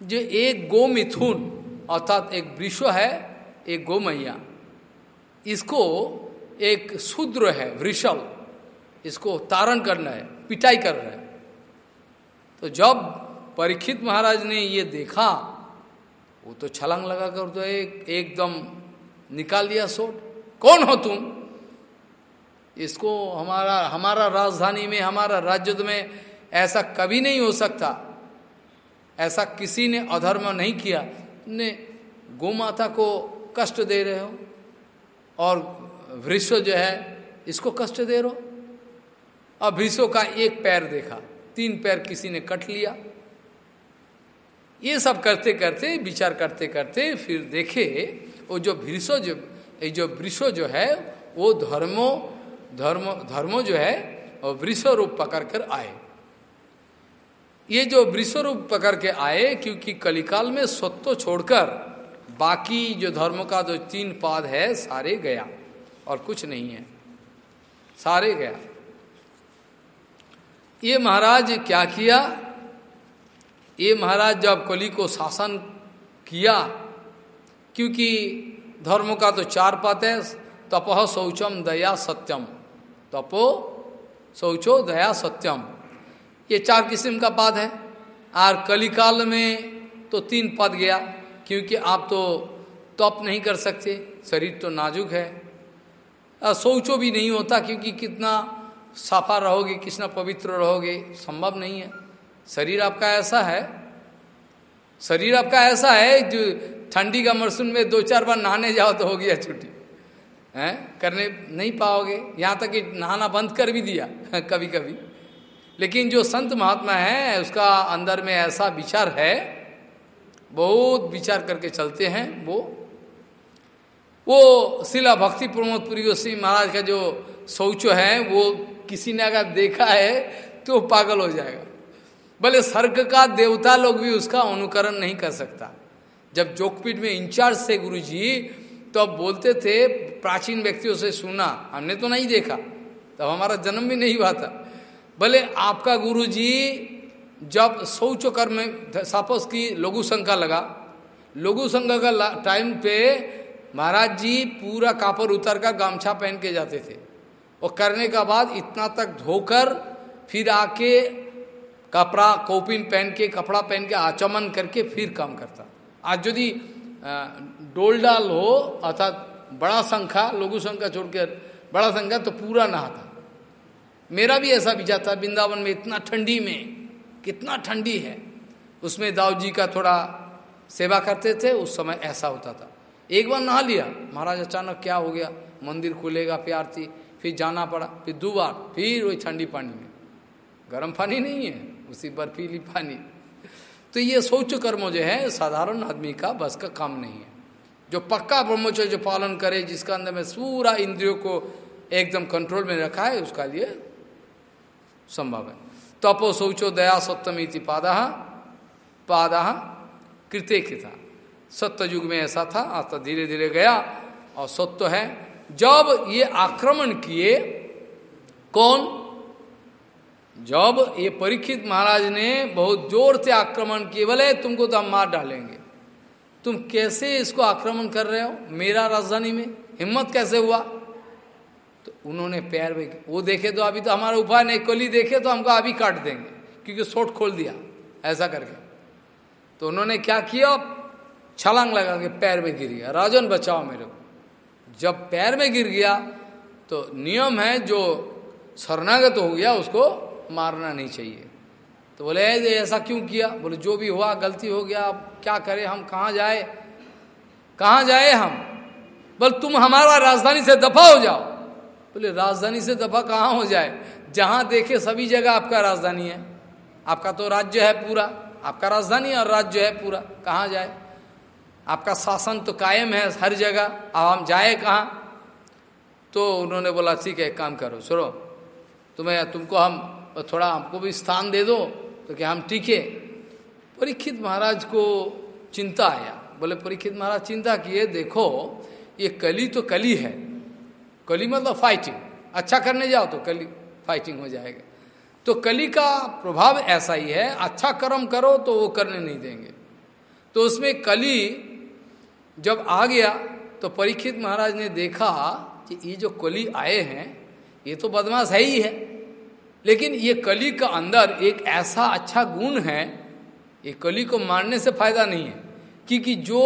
जो एक गो मिथुन अर्थात एक वृषो है, एक गो मैया। इसको एक शूद्र है, वृषभ। इसको तारण करना है, पिटाई कर रहा है। तो जब परीक्षित महाराज ने ये देखा, वो तो छलांग लगा कर तो एक, एकदम निकाल दिया सोट कौन हो तुम? इसको हमारा हमारा राजधानी में, हमारा राज्य में ऐसा कभी नहीं हो सकता। ऐसा किसी ने अधर्म नहीं किया। ने गौ माता को कष्ट दे रहे हो और वृषो जो है, इसको कष्ट दे रहे हो। अब वृषो का एक पैर देखा, तीन पैर किसी ने कट लिया। ये सब करते करते, विचार करते करते फिर देखे, वो जो वृषो जो, ये जो वृषो जो है, वो धर्मो, धर्म, धर्मो जो है वृषो रूप पकड़ कर आए। ये जो वृषरूप पकड़ के आए, क्योंकि कलिकाल में स्वत्व छोड़कर बाकी जो धर्म का जो तीन पाद है, सारे गया और कुछ नहीं है। सारे गया। ये महाराज क्या किया? ये महाराज जब कली को शासन किया, क्योंकि धर्म का तो चार पात है तपह शौचम दया सत्यम। तपो शौचो दया सत्यम। ये चार किस्म का पद है। और कलिकाल में तो तीन पद गया, क्योंकि आप तो तप नहीं कर सकते, शरीर तो नाजुक है। सोचो भी नहीं होता, क्योंकि कितना साफा रहोगे, कितना पवित्र रहोगे, संभव नहीं है। शरीर आपका ऐसा है, शरीर आपका ऐसा है, जो ठंडी का मरसुम में दो चार बार नहाने जाओ तो हो गया छुट्टी। है? करने नहीं पाओगे। यहाँ तक कि नहाना बंद कर भी दिया कभी कभी लेकिन जो संत महात्मा है, उसका अंदर में ऐसा विचार है, बहुत विचार करके चलते हैं वो। वो शिला भक्ति प्रमोद पुरी गोस्वी महाराज का जो शौच है, वो किसी ने अगर देखा है तो पागल हो जाएगा। भले स्वर्ग का देवता लोग भी उसका अनुकरण नहीं कर सकता। जब जोकपीठ में इंचार्ज थे गुरु जी तो अब बोलते थे, प्राचीन व्यक्तियों से सुना हमने तो नहीं देखा। तब तो हमारा जन्म भी नहीं हुआ था। भले आपका गुरु जी जब शौच कर्म में सपोज़ की लघु संख्या लगा। लघु संख्या का टाइम पे महाराज जी पूरा कापर उतर कर गामछा पहन के जाते थे। और करने का बाद इतना तक धोकर फिर आके कपड़ा, कोपिन पहन के, कपड़ा पहन के आचमन करके फिर काम करता। आज यदि डोल डाल हो, अर्थात बड़ा संख्या, लघु संख्या छोड़कर बड़ा संख्या तो पूरा नहाता। मेरा भी ऐसा विचार था, वृंदावन में इतना ठंडी में, कितना ठंडी है। उसमें दाऊ जी का थोड़ा सेवा करते थे, उस समय ऐसा होता था। एक बार नहा लिया, महाराज अचानक क्या हो गया? मंदिर खुलेगा प्यार थी फिर जाना पड़ा, फिर दो बार फिर वही ठंडी पानी में। गर्म पानी नहीं है, उसी बर्फीली पानी। तो ये शौच कर्म जो है, साधारण आदमी का बस का काम नहीं है। जो पक्का ब्रह्मचर्य पालन करे, जिसका अंदर में पूरा इंद्रियों को एकदम कंट्रोल में रखा है, उसका लिए संभव है। तपो शौचो दया सप्तमी पादा। पादा कृत्य कृता। सत्य युग में ऐसा था, आज तो धीरे धीरे गया और सत्य है। जब ये आक्रमण किए, कौन? जब ये परीक्षित महाराज ने बहुत ज़ोर से आक्रमण किए, बोले, तुमको तो हम मार डालेंगे। तुम कैसे इसको आक्रमण कर रहे हो? मेरा राजधानी में हिम्मत कैसे हुआ? उन्होंने पैर में, वो देखे तो अभी तो हमारा उपाय नहीं, कली देखे तो हमको अभी काट देंगे, क्योंकि सोट खोल दिया, ऐसा करके। तो उन्होंने क्या किया? छलांग लगा के पैर में गिर गया। राजन, बचाओ मेरे को। जब पैर में गिर गया तो नियम है जो शरणागत हो गया, उसको मारना नहीं चाहिए। तो बोले ऐसा क्यों किया? बोले, जो भी हुआ, गलती हो गया, अब क्या करें हम, कहाँ जाए? कहाँ जाए हम? बोल, तुम हमारा राजधानी से दफ़ा हो जाओ। बोले, राजधानी से दफ़ा कहाँ हो जाए? जहाँ देखे सभी जगह आपका राजधानी है। आपका तो राज्य है पूरा। आपका राजधानी और राज्य है पूरा। कहाँ जाए? आपका शासन तो कायम है हर जगह। अब हम जाए कहाँ? तो उन्होंने बोला, ठीक है काम करो, सुनो। तुम्हें, तुमको हम, थोड़ा हमको भी स्थान दे दो तो क्या हम टीके। परीक्षित महाराज को चिंता आया। बोले, परीक्षित महाराज, चिंता किए? देखो, ये कली तो कली है। कली मतलब फाइटिंग अच्छा करने जाओ तो कली फाइटिंग हो जाएगा। तो कली का प्रभाव ऐसा ही है अच्छा कर्म करो तो वो करने नहीं देंगे। तो उसमें कली जब आ गया तो परीक्षित महाराज ने देखा कि ये जो कली आए हैं, ये तो बदमाश है ही है। लेकिन ये कली का अंदर एक ऐसा अच्छा गुण है, ये कली को मारने से फ़ायदा नहीं है। क्योंकि जो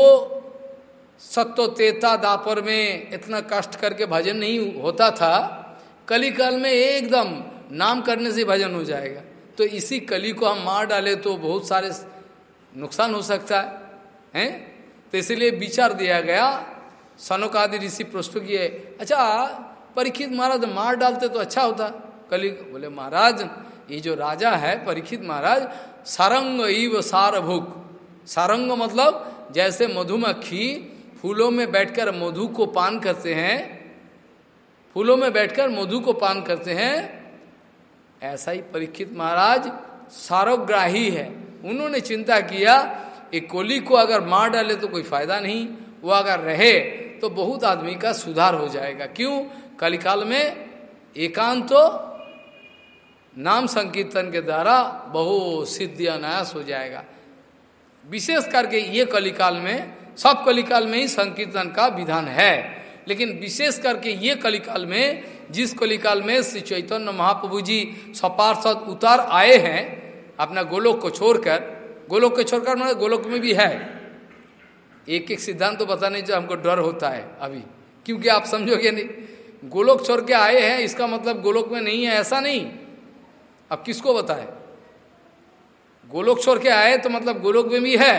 सत्व तेता दापर में इतना कष्ट करके भजन नहीं होता था कली काल में एकदम नाम करने से भजन हो जाएगा। तो इसी कली को हम मार डाले तो बहुत सारे नुकसान हो सकता है, हैं? तो इसलिए विचार दिया गया सनोक आदि ऋषि प्रश्न किए अच्छा परीक्षित महाराज मार डालते तो अच्छा होता। कली बोले, महाराज, ये जो राजा है परीक्षित महाराज, सारंग इव सारभुक। सारंग मतलब जैसे मधुमक्खी फूलों में बैठकर मधु को पान करते हैं। फूलों में बैठकर मधु को पान करते हैं। ऐसा ही परीक्षित महाराज सारोग्राही है। उन्होंने चिंता किया एक कोली को अगर मार डाले तो कोई फ़ायदा नहीं, वो अगर रहे तो बहुत आदमी का सुधार हो जाएगा। क्यों? कलिकाल में एकांत तो नाम संकीर्तन के द्वारा बहु सिद्धि अनायास हो जाएगा। विशेष करके ये कलिकाल में सब कलिकाल में ही संकीर्तन का विधान है। लेकिन विशेष करके ये कलिकाल में, जिस कलिकाल में श्री चैतन्य महाप्रभु जी सपार्षद उतार आए हैं, अपना गोलोक को छोड़कर, गोलोक को छोड़कर मतलब गोलोक में भी है। एक एक सिद्धांत तो पता नहीं जो हमको डर होता है अभी, क्योंकि आप समझोगे नहीं। गोलोक छोड़ के आए हैं, इसका मतलब गोलोक में नहीं है, ऐसा नहीं। अब किसको बताए? गोलोक छोड़ के आए तो मतलब गोलोक में भी है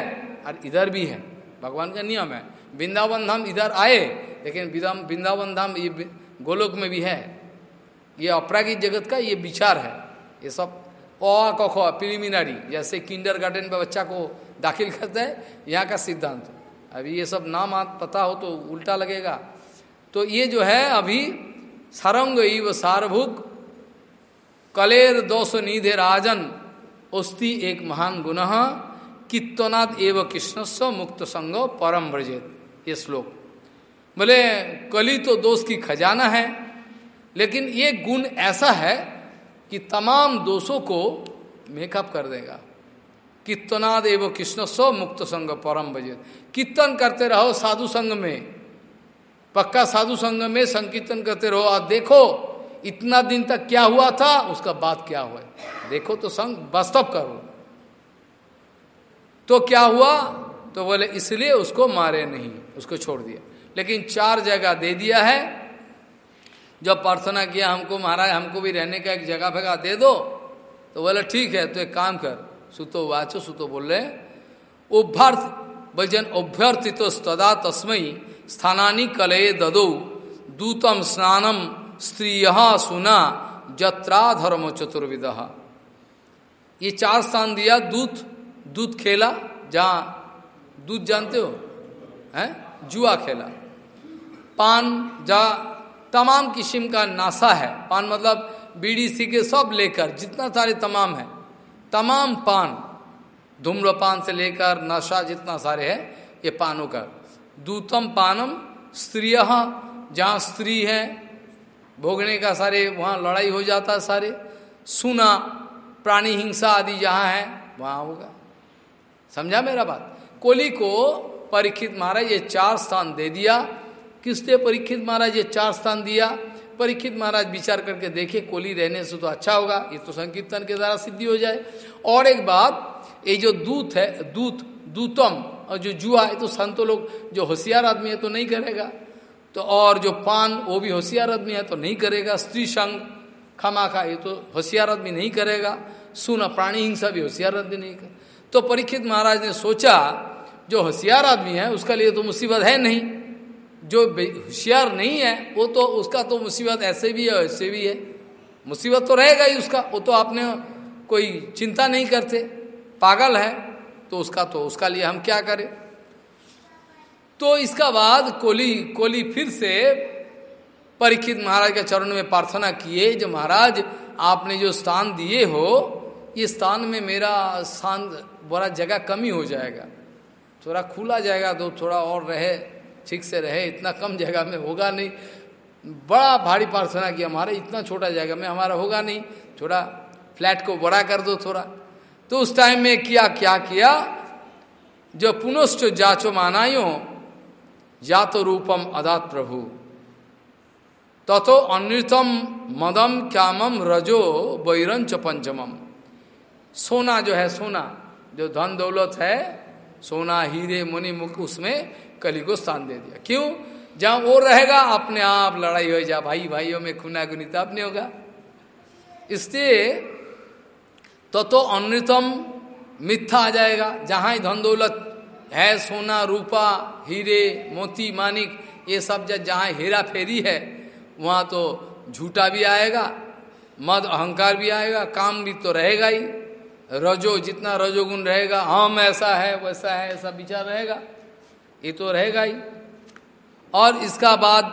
और इधर भी है। भगवान का नियम है। वृंदावन धाम इधर आए, लेकिन वृंदावन धाम ये गोलोक में भी है। ये अपरागिक जगत का ये विचार है। ये सब अ, क, ख प्रिलिमिनरी जैसे किंडर गार्डन में बच्चा को दाखिल करता है, यहाँ का सिद्धांत। अभी ये सब नाम पता हो तो उल्टा लगेगा। तो ये जो है अभी सरंग इव सारभुक, कलेर दोष निधे राजन, उस्ती एक महान गुण कित्तनाद एव कृष्णस्व मुक्त संग परम ब्रजेत ये श्लोक। बोले, कली तो दोष की खजाना है, लेकिन ये गुण ऐसा है कि तमाम दोषों को मेकअप कर देगा। कीर्तनाद एव कृष्ण स्व मुक्त संग परम बजित कीर्तन करते रहो साधु संग में। पक्का साधु संग में संकीर्तन करते रहो। और देखो, इतना दिन तक क्या हुआ था, उसका बात क्या हुआ देखो तो संग वास्तव करो। तो क्या हुआ? तो बोले, इसलिए उसको मारे नहीं, उसको छोड़ दिया। लेकिन चार जगह दे दिया है। जब प्रार्थना किया, हमको महाराज हमको भी रहने का एक जगह फेगा दे दो। तो बोले, ठीक है तो एक काम कर, सुतो वाचो, सुतो बोल उभ्यर्थ भजन अभ्यर्थित तदा तस्मय स्थानी कलये ददो, दूतम स्नानम स्त्रीय सुना जत्रा धर्म चतुर्विद ये चार स्थान दिया, दूत। दूध खेला, जहाँ दूध जानते हो, हैं? जुआ खेला। पान जा तमाम किस्म का नाशा है। पान मतलब बीड़ी सीखे सब लेकर, जितना सारे तमाम है। तमाम पान धूम्रपान से लेकर नशा जितना सारे है, ये पानों का। दूतम पानम स्त्रिय, जहाँ स्त्री है, भोगने का सारे, वहाँ लड़ाई हो जाता है सारे। सुना, प्राणी हिंसा आदि जहाँ है, वहाँ होगा। समझा मेरा बात? कोली को परीक्षित महाराज ये चार स्थान दे दिया। किसने परीक्षित महाराज ये चार स्थान दिया? परीक्षित महाराज विचार करके देखे कोली रहने से तो अच्छा होगा, ये तो संकीर्तन के द्वारा सिद्धि हो जाए। और एक बात, ये जो दूत है, दूत, दूतम, और जो जुआ है तो संतो लोग, जो होशियार आदमी है तो नहीं करेगा। तो और जो पान, वो भी होशियार आदमी है तो नहीं करेगा। स्त्री संग, खमा खा, ये तो होशियार आदमी नहीं करेगा। सुना, प्राणी हिंसा भी होशियार आदमी नहीं कर तो परीक्षित महाराज ने सोचा, जो होशियार आदमी है, उसका लिए तो मुसीबत है नहीं। जो होशियार नहीं है, वो तो उसका तो मुसीबत ऐसे भी है ऐसे भी है। मुसीबत तो रहेगा ही उसका, वो तो आपने कोई चिंता नहीं करते। पागल है तो उसका तो उसका लिए हम क्या करें? तो इसका बाद कोली कोली फिर से परीक्षित महाराज के चरण में प्रार्थना किए, जो महाराज, आपने जो स्थान दिए हो, ये स्थान में मेरा स्थान बड़ा जगह कमी हो जाएगा। थोड़ा खुला जाएगा तो थोड़ा और रहे, ठीक से रहे, इतना कम जगह में होगा नहीं। बड़ा भारी प्रार्थना किया हमारे, इतना छोटा जगह में हमारा होगा नहीं। थोड़ा फ्लैट को बड़ा कर दो थोड़ा। तो उस टाइम में किया, क्या किया? जो पुनश्च जाचो मानायो या तो रूपम अदात प्रभु। तथो अनृतम मदम, क्यामम, रजो बैरंच पंचमम। सोना जो है, सोना। जो धन दौलत है, सोना, हीरे, मुनि, मुख, उसमें कली को स्थान दे दिया। क्यों? जहाँ वो रहेगा, अपने आप लड़ाई हो जा, भाई, भाइयों में खुना गुनीता अपने होगा। इसलिए तो तो अनृतम मिथ्या आ जाएगा। जहाँ धन दौलत है, सोना, रूपा, हीरे, मोती, मानिक, ये सब जब जहाँ हेरा फेरी है, वहाँ तो झूठा भी आएगा, मद अहंकार भी आएगा, काम भी तो रहेगा ही। रजो, जितना रजोगुण रहेगा हम ऐसा है, वैसा है, ऐसा विचार रहेगा, ये तो रहेगा ही। और इसका बाद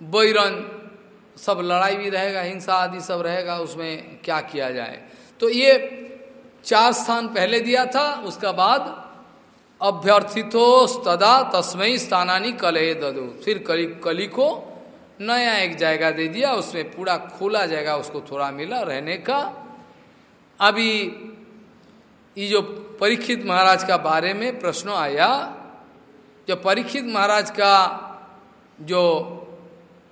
बैरन सब लड़ाई भी रहेगा, हिंसा आदि सब रहेगा, उसमें क्या किया जाए? तो ये चार स्थान पहले दिया था, उसका बाद अभ्यर्थितो तदा तस्मय स्थानानी कलह ददो। फिर कली कली को नया एक जगह दे दिया, उसमें पूरा खुला जगह उसको थोड़ा मिला रहने का। अभी ये जो परीक्षित महाराज का बारे में प्रश्न आया, जो परीक्षित महाराज का जो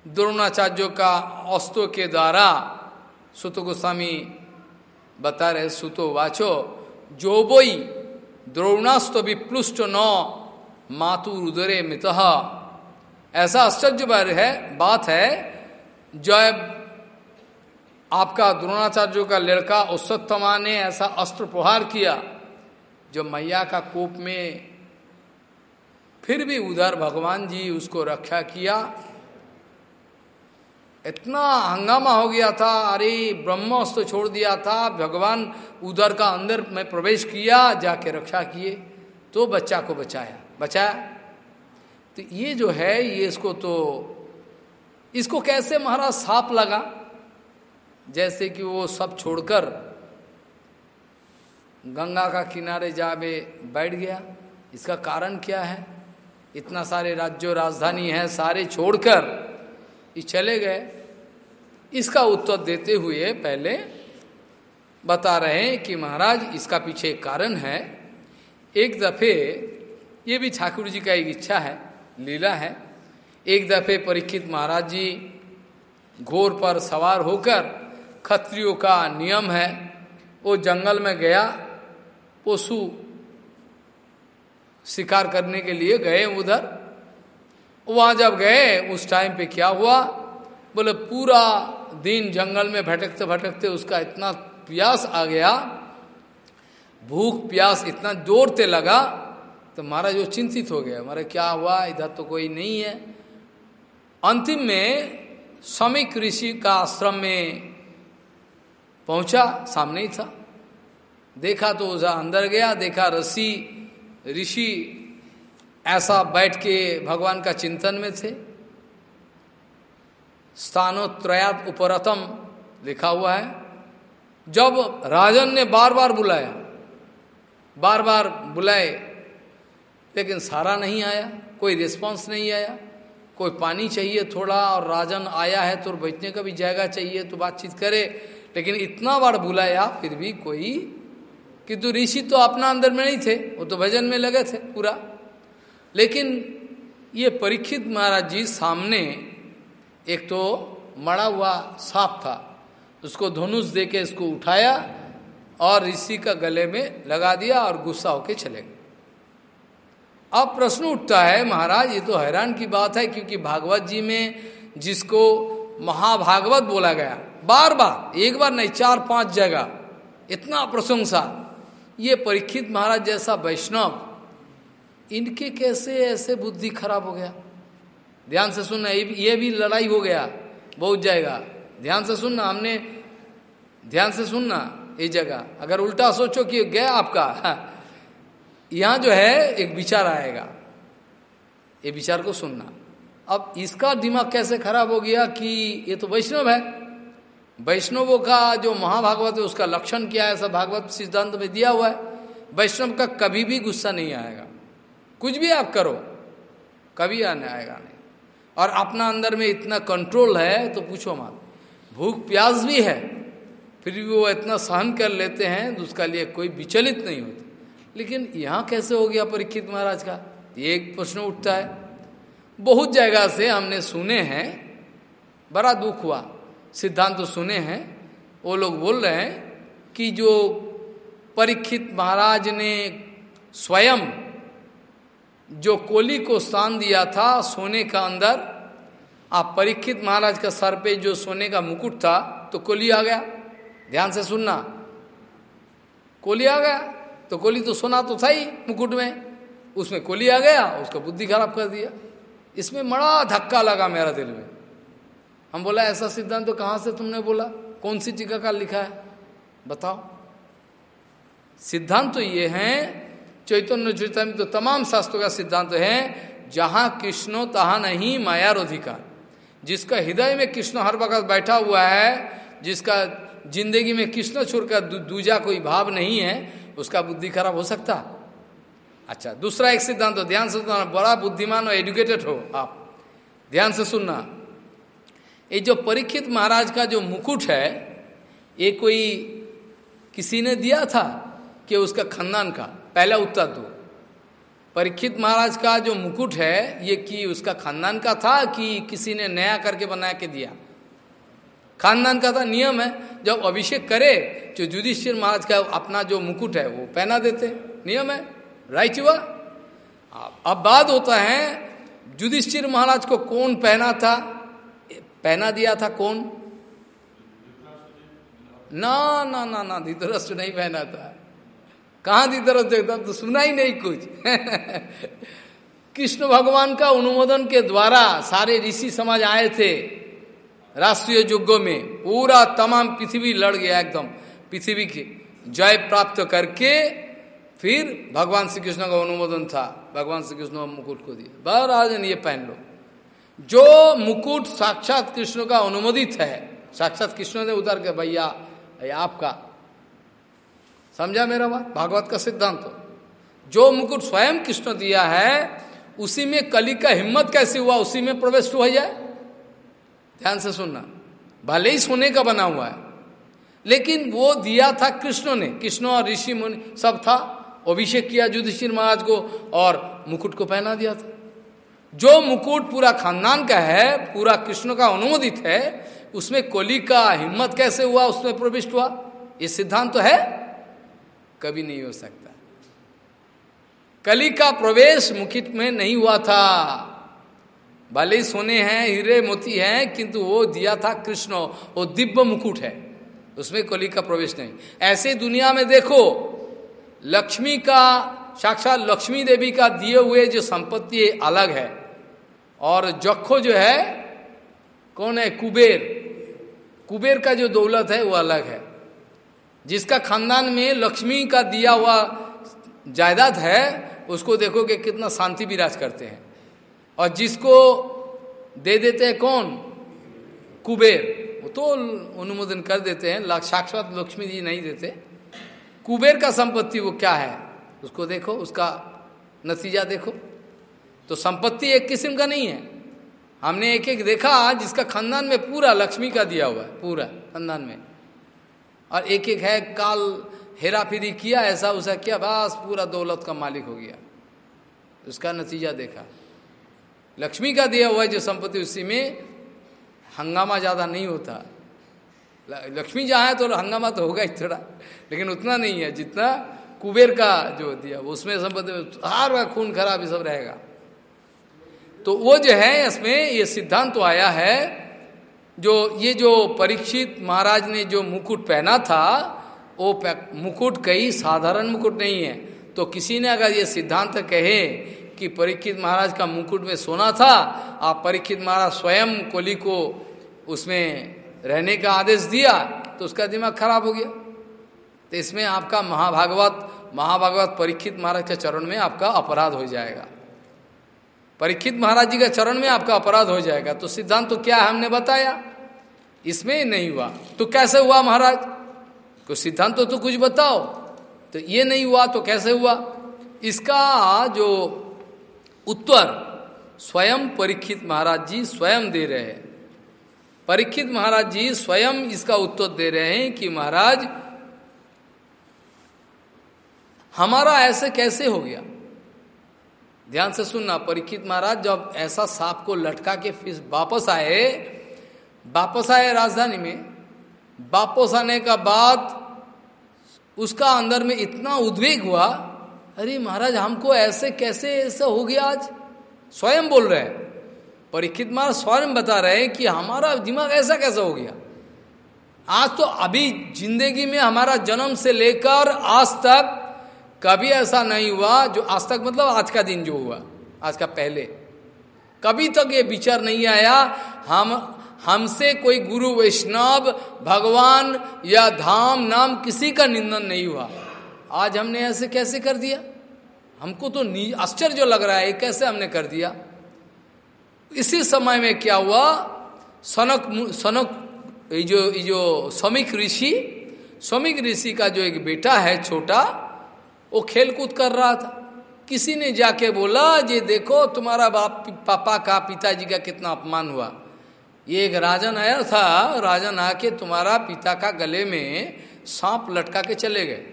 द्रोणाचार्यों का अस्त्रों के द्वारा सुतो गोस्वामी बता रहे सुतो वाचो, जो बोई द्रोणास्त विप्लुष्ट न मातु उदरे मित। ऐसा आश्चर्य है, बात है, जब आपका द्रोणाचार्यों का लड़का उसत्तमा ने ऐसा अस्त्र प्रहार किया, जो मैया का कोप में फिर भी उधर भगवान जी उसको रक्षा किया। इतना हंगामा हो गया था, अरे ब्रह्मास्त्र छोड़ दिया था, भगवान उधर का अंदर में प्रवेश किया, जाके रक्षा किए तो बच्चा को बचाया। बचाया? तो ये जो है, ये इसको तो इसको कैसे महाराज साप लगा? जैसे कि वो सब छोड़कर गंगा का किनारे जावे बैठ गया। इसका कारण क्या है? इतना सारे राज्यों, राजधानी है, सारे छोड़कर ये चले गए। इसका उत्तर देते हुए पहले बता रहे हैं कि महाराज, इसका पीछे कारण है। एक दफे ये भी ठाकुर जी का एक इच्छा है, लीला है। एक दफे परीक्षित महाराज जी घोर पर सवार होकर खत्रियों का नियम है। वो जंगल में गया, पशु शिकार करने के लिए गए उधर। वहाँ जब गए, उस टाइम पे क्या हुआ? बोले, पूरा दिन जंगल में भटकते भटकते उसका इतना प्यास आ गया। भूख, प्यास, इतना ज़ोर से लगा तो महाराज वो चिंतित हो गया। हमारा क्या हुआ? इधर तो कोई नहीं है। अंतिम में समिक ऋषि का आश्रम में पहुँचा, सामने ही था। देखा तो उसे अंदर गया, देखा रसी ऋषि ऐसा बैठ के भगवान का चिंतन में थे। स्थानोत्रयात उपरतम लिखा हुआ है, जब राजन ने बार बार बुलाया बार बार बुलाए, लेकिन सारा नहीं आया, कोई रिस्पांस नहीं आया, कोई पानी चाहिए थोड़ा, और राजन आया है तो बैठने का भी जगह चाहिए तो बातचीत करे लेकिन इतना बार बुलाया, फिर भी कोई किंतु ऋषि तो अपना अंदर में नहीं थे, वो तो भजन में लगे थे पूरा। लेकिन ये परीक्षित महाराज जी सामने एक तो मरा हुआ सांप था, उसको धनुष दे के इसको उठाया और ऋषि का गले में लगा दिया और गुस्सा होके चले गए। अब प्रश्न उठता है, महाराज, ये तो हैरान की बात है, क्योंकि भागवत जी में जिसको महाभागवत बोला गया बार बार, एक बार नहीं, चार, पाँच जगह। इतना प्रशंसा। ये परीक्षित महाराज जैसा वैष्णव, इनके कैसे ऐसे बुद्धि खराब हो गया? ध्यान से सुनना, ये भी लड़ाई हो गया, बहुत जाएगा ध्यान से सुनना, हमने, ध्यान से सुनना ये जगह। अगर उल्टा सोचो कि गया आपका यहाँ जो है, एक विचार आएगा। ये विचार को सुनना। अब इसका दिमाग कैसे खराब हो गया कि ये तो वैष्णव है? वैष्णवों का जो महाभागवत है, उसका लक्षण क्या है? ऐसा भागवत सिद्धांत में दिया हुआ है। वैष्णव का कभी भी गुस्सा नहीं आएगा। कुछ भी आप करो, कभी आने आएगा नहीं। और अपना अंदर में इतना कंट्रोल है तो पूछो मत। भूख प्यास भी है, फिर भी वो इतना सहन कर लेते हैं तो उसका लिए कोई विचलित नहीं होता। लेकिन यहाँ कैसे हो गया परीक्षित महाराज का? एक प्रश्न उठता है। बहुत जगह से हमने सुने हैं, बड़ा दुख हुआ। सिद्धांत तो सुने हैं, वो लोग बोल रहे हैं कि जो परीक्षित महाराज ने स्वयं जो कोली को स्थान दिया था सोने का अंदर, आप परीक्षित महाराज का सर पे जो सोने का मुकुट था तो कोली आ गया। ध्यान से सुनना। कोली आ गया तो कोली तो सोना तो था ही मुकुट में। उसमें कोली आ गया, उसका बुद्धि खराब कर दिया। इसमें बड़ा धक्का लगा मेरा दिल में। हम बोला, ऐसा सिद्धांत तो कहाँ से तुमने बोला? कौन सी टीका का लिखा है? बताओ। सिद्धांत तो ये है, चैतन्य चैतन्य तो तमाम शास्त्रों का सिद्धांत तो है, जहाँ कृष्णो तहा नहीं, माया रोधिका जिसका हृदय में कृष्ण हर वक्त बैठा हुआ है, जिसका ज़िंदगी में कृष्ण छोड़कर दूजा कोई भाव नहीं है, उसका बुद्धि खराब हो सकता? अच्छा दूसरा एक सिद्धांत तो ध्यान से सुनना, बड़ा बुद्धिमान और एडुकेटेड हो आप। ध्यान से सुनना। ये जो परीक्षित महाराज का जो मुकुट है, ये कोई किसी ने दिया था कि उसका खानदान का? पहला उत्तर दो। परीक्षित महाराज का जो मुकुट है, ये कि उसका खानदान का था कि किसी ने नया करके बना के दिया? खानदान का था नियम है, जब अभिषेक करे जो युधिष्ठिर महाराज का अपना जो मुकुट है, वो पहना देते। नियम है? राइट हुआ? अब बात होता है, युधिष्ठिर महाराज को कौन पहना था? पहना दिया था कौन? ना ना ना ना धीतरस नहीं पहना था। कहा धीतरस देखता तो सुना ही नहीं कुछ। कृष्ण भगवान का अनुमोदन के द्वारा सारे ऋषि समाज आए थे राष्ट्रीय युगों में। पूरा तमाम पृथ्वी लड़ गया एकदम। पृथ्वी के जय प्राप्त करके फिर भगवान श्री कृष्ण का अनुमोदन था। भगवान श्री कृष्ण मुकुट को दिया। बहराजन ये पहन लो। जो मुकुट साक्षात कृष्ण का अनुमोदित है, साक्षात कृष्ण ने उतर के, भैया आपका। समझा मेरा बात? भागवत का सिद्धांत। तो जो मुकुट स्वयं कृष्ण दिया है, उसी में कली का हिम्मत कैसे हुआ? उसी में प्रवेश हो जाए? ध्यान से सुनना। भले ही सोने का बना हुआ है, लेकिन वो दिया था कृष्ण ने। कृष्ण और ऋषि मुनि सब था। अभिषेक किया, युधिष्ठिर महाराज को, और मुकुट को पहना दिया था। जो मुकुट पूरा खानदान का है, पूरा कृष्ण का अनुमोदित है, उसमें कोली का हिम्मत कैसे हुआ, उसमें प्रविष्ट हुआ? ये सिद्धांत तो है, कभी नहीं हो सकता। कली का प्रवेश मुकुट में नहीं हुआ था। भले ही सोने हैं, हीरे मोती हैं, किंतु वो दिया था कृष्ण, वो दिव्य मुकुट है। उसमें कली का प्रवेश नहीं। ऐसे दुनिया में देखो, लक्ष्मी का साक्षात लक्ष्मी देवी का दिए हुए जो संपत्ति अलग है। और जखो जो है, कौन है? कुबेर। कुबेर का जो दौलत है, वो अलग है। जिसका खानदान में लक्ष्मी का दिया हुआ जायदाद है, उसको देखो कि कितना शांति विराज करते हैं। और जिसको दे देते हैं कौन? कुबेर। वो तो अनुमोदन कर देते हैं साक्षात लक्ष्मी जी नहीं देते। कुबेर का संपत्ति वो क्या है? उसको देखो, उसका नतीजा देखो। तो संपत्ति एक किस्म का नहीं है। हमने एक एक देखा, जिसका खानदान में पूरा लक्ष्मी का दिया हुआ है, पूरा खानदान में। और एक एक है, काल हेरा फेरी किया, ऐसा उसा किया, बस पूरा दौलत का मालिक हो गया। उसका नतीजा देखा। लक्ष्मी का दिया हुआ है, जो संपत्ति उसी में हंगामा ज़्यादा नहीं होता। लक्ष्मी जहाँ है तो हंगामा तो होगा ही थोड़ा, लेकिन उतना नहीं है जितना कुबेर का जो दिया उसमें संपत्ति हर बार खून खराब सब रहेगा। तो वो जो है, इसमें ये सिद्धांत तो आया है, जो ये जो परीक्षित महाराज ने जो मुकुट पहना था, वो मुकुट कई साधारण मुकुट नहीं है। तो किसी ने अगर ये सिद्धांत कहे कि परीक्षित महाराज का मुकुट में सोना था, आप परीक्षित महाराज स्वयं कोली को उसमें रहने का आदेश दिया तो उसका दिमाग खराब हो गया। तो इसमें आपका महाभागवत महाभागवत परीक्षित महाराज के चरण में आपका अपराध हो जाएगा। परीक्षित महाराज जी के चरण में आपका अपराध हो जाएगा। तो सिद्धांत तो क्या है हमने बताया? इसमें नहीं हुआ। तो कैसे हुआ महाराज? को सिद्धांत तो, तो कुछ बताओ। तो ये नहीं हुआ तो कैसे हुआ? इसका जो उत्तर स्वयं परीक्षित महाराज जी स्वयं दे रहे हैं। परीक्षित महाराज जी स्वयं इसका उत्तर दे रहे हैं कि महाराज हमारा ऐसे कैसे हो गया? ध्यान से सुनना, परीक्षित महाराज, जब ऐसा सांप को लटका के फिर वापस आए वापस आए राजधानी में, वापस आने का बाद उसका अंदर में इतना उद्वेग हुआ, अरे महाराज, हमको ऐसे कैसे ऐसा हो गया आज? स्वयं बोल रहे हैं। परीक्षित महाराज स्वयं बता रहे हैं कि हमारा दिमाग ऐसा कैसा हो गया? आज तो अभी ज़िंदगी में हमारा जन्म से लेकर आज तक कभी ऐसा नहीं हुआ जो आज तक मतलब आज का दिन जो हुआ, आज का पहले। कभी तक ये विचार नहीं आया, हम, हमसे कोई गुरु वैष्णव, भगवान या धाम नाम किसी का निंदन नहीं हुआ। आज हमने ऐसे कैसे कर दिया? हमको तो आश्चर्य लग रहा है, कैसे हमने कर दिया? इसी समय में क्या हुआ? सनक सनक जो जो समिक ऋषि समिक ऋषि का जो एक बेटा है, छोटा वो खेल कूद कर रहा था। किसी ने जाके बोला ये देखो, तुम्हारा बाप, पापा का पिताजी का कितना अपमान हुआ। ये एक राजन आया था। राजन आके तुम्हारा पिता का गले में सांप लटका के चले गए।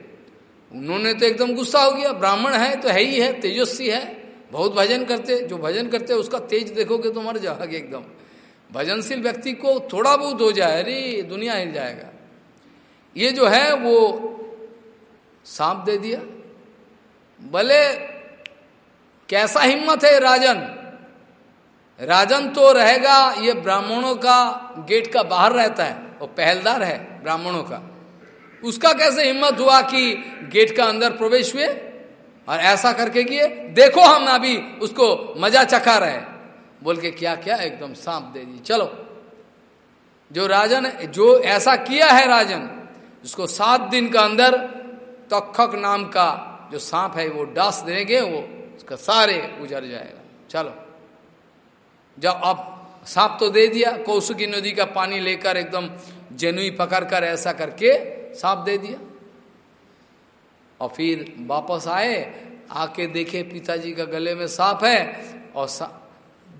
उन्होंने तो एकदम गुस्सा हो गया। ब्राह्मण है तो है ही है, तेजस्वी है। बहुत भजन करते, जो भजन करते उसका तेज देखोगे तो मर जाओगे एकदम। भजनशील व्यक्ति को थोड़ा बहुत हो जाए, अरे, दुनिया हिल जाएगा। ये जो है, वो सांप दे दिया। भले कैसा हिम्मत है राजन राजन तो रहेगा, ये ब्राह्मणों का गेट का बाहर रहता है, वो पहलदार है ब्राह्मणों का। उसका कैसे हिम्मत हुआ कि गेट का अंदर प्रवेश हुए? और ऐसा करके किए देखो हम अभी उसको मज़ा चखा रहे बोल के, क्या क्या? एकदम सांप दे दी। चलो। जो राजन, जो ऐसा किया है राजन, उसको सात दिन का अंदर तखक नाम का जो सांप है वो डास देंगे, वो उसका सारे उजड़ जाएगा। चलो। जब अब सांप तो दे दिया, कौसुकी नदी का पानी लेकर एकदम जेनुई पकड़कर ऐसा करके सांप दे दिया। और फिर वापस आए, आके देखे पिताजी का गले में सांप है, और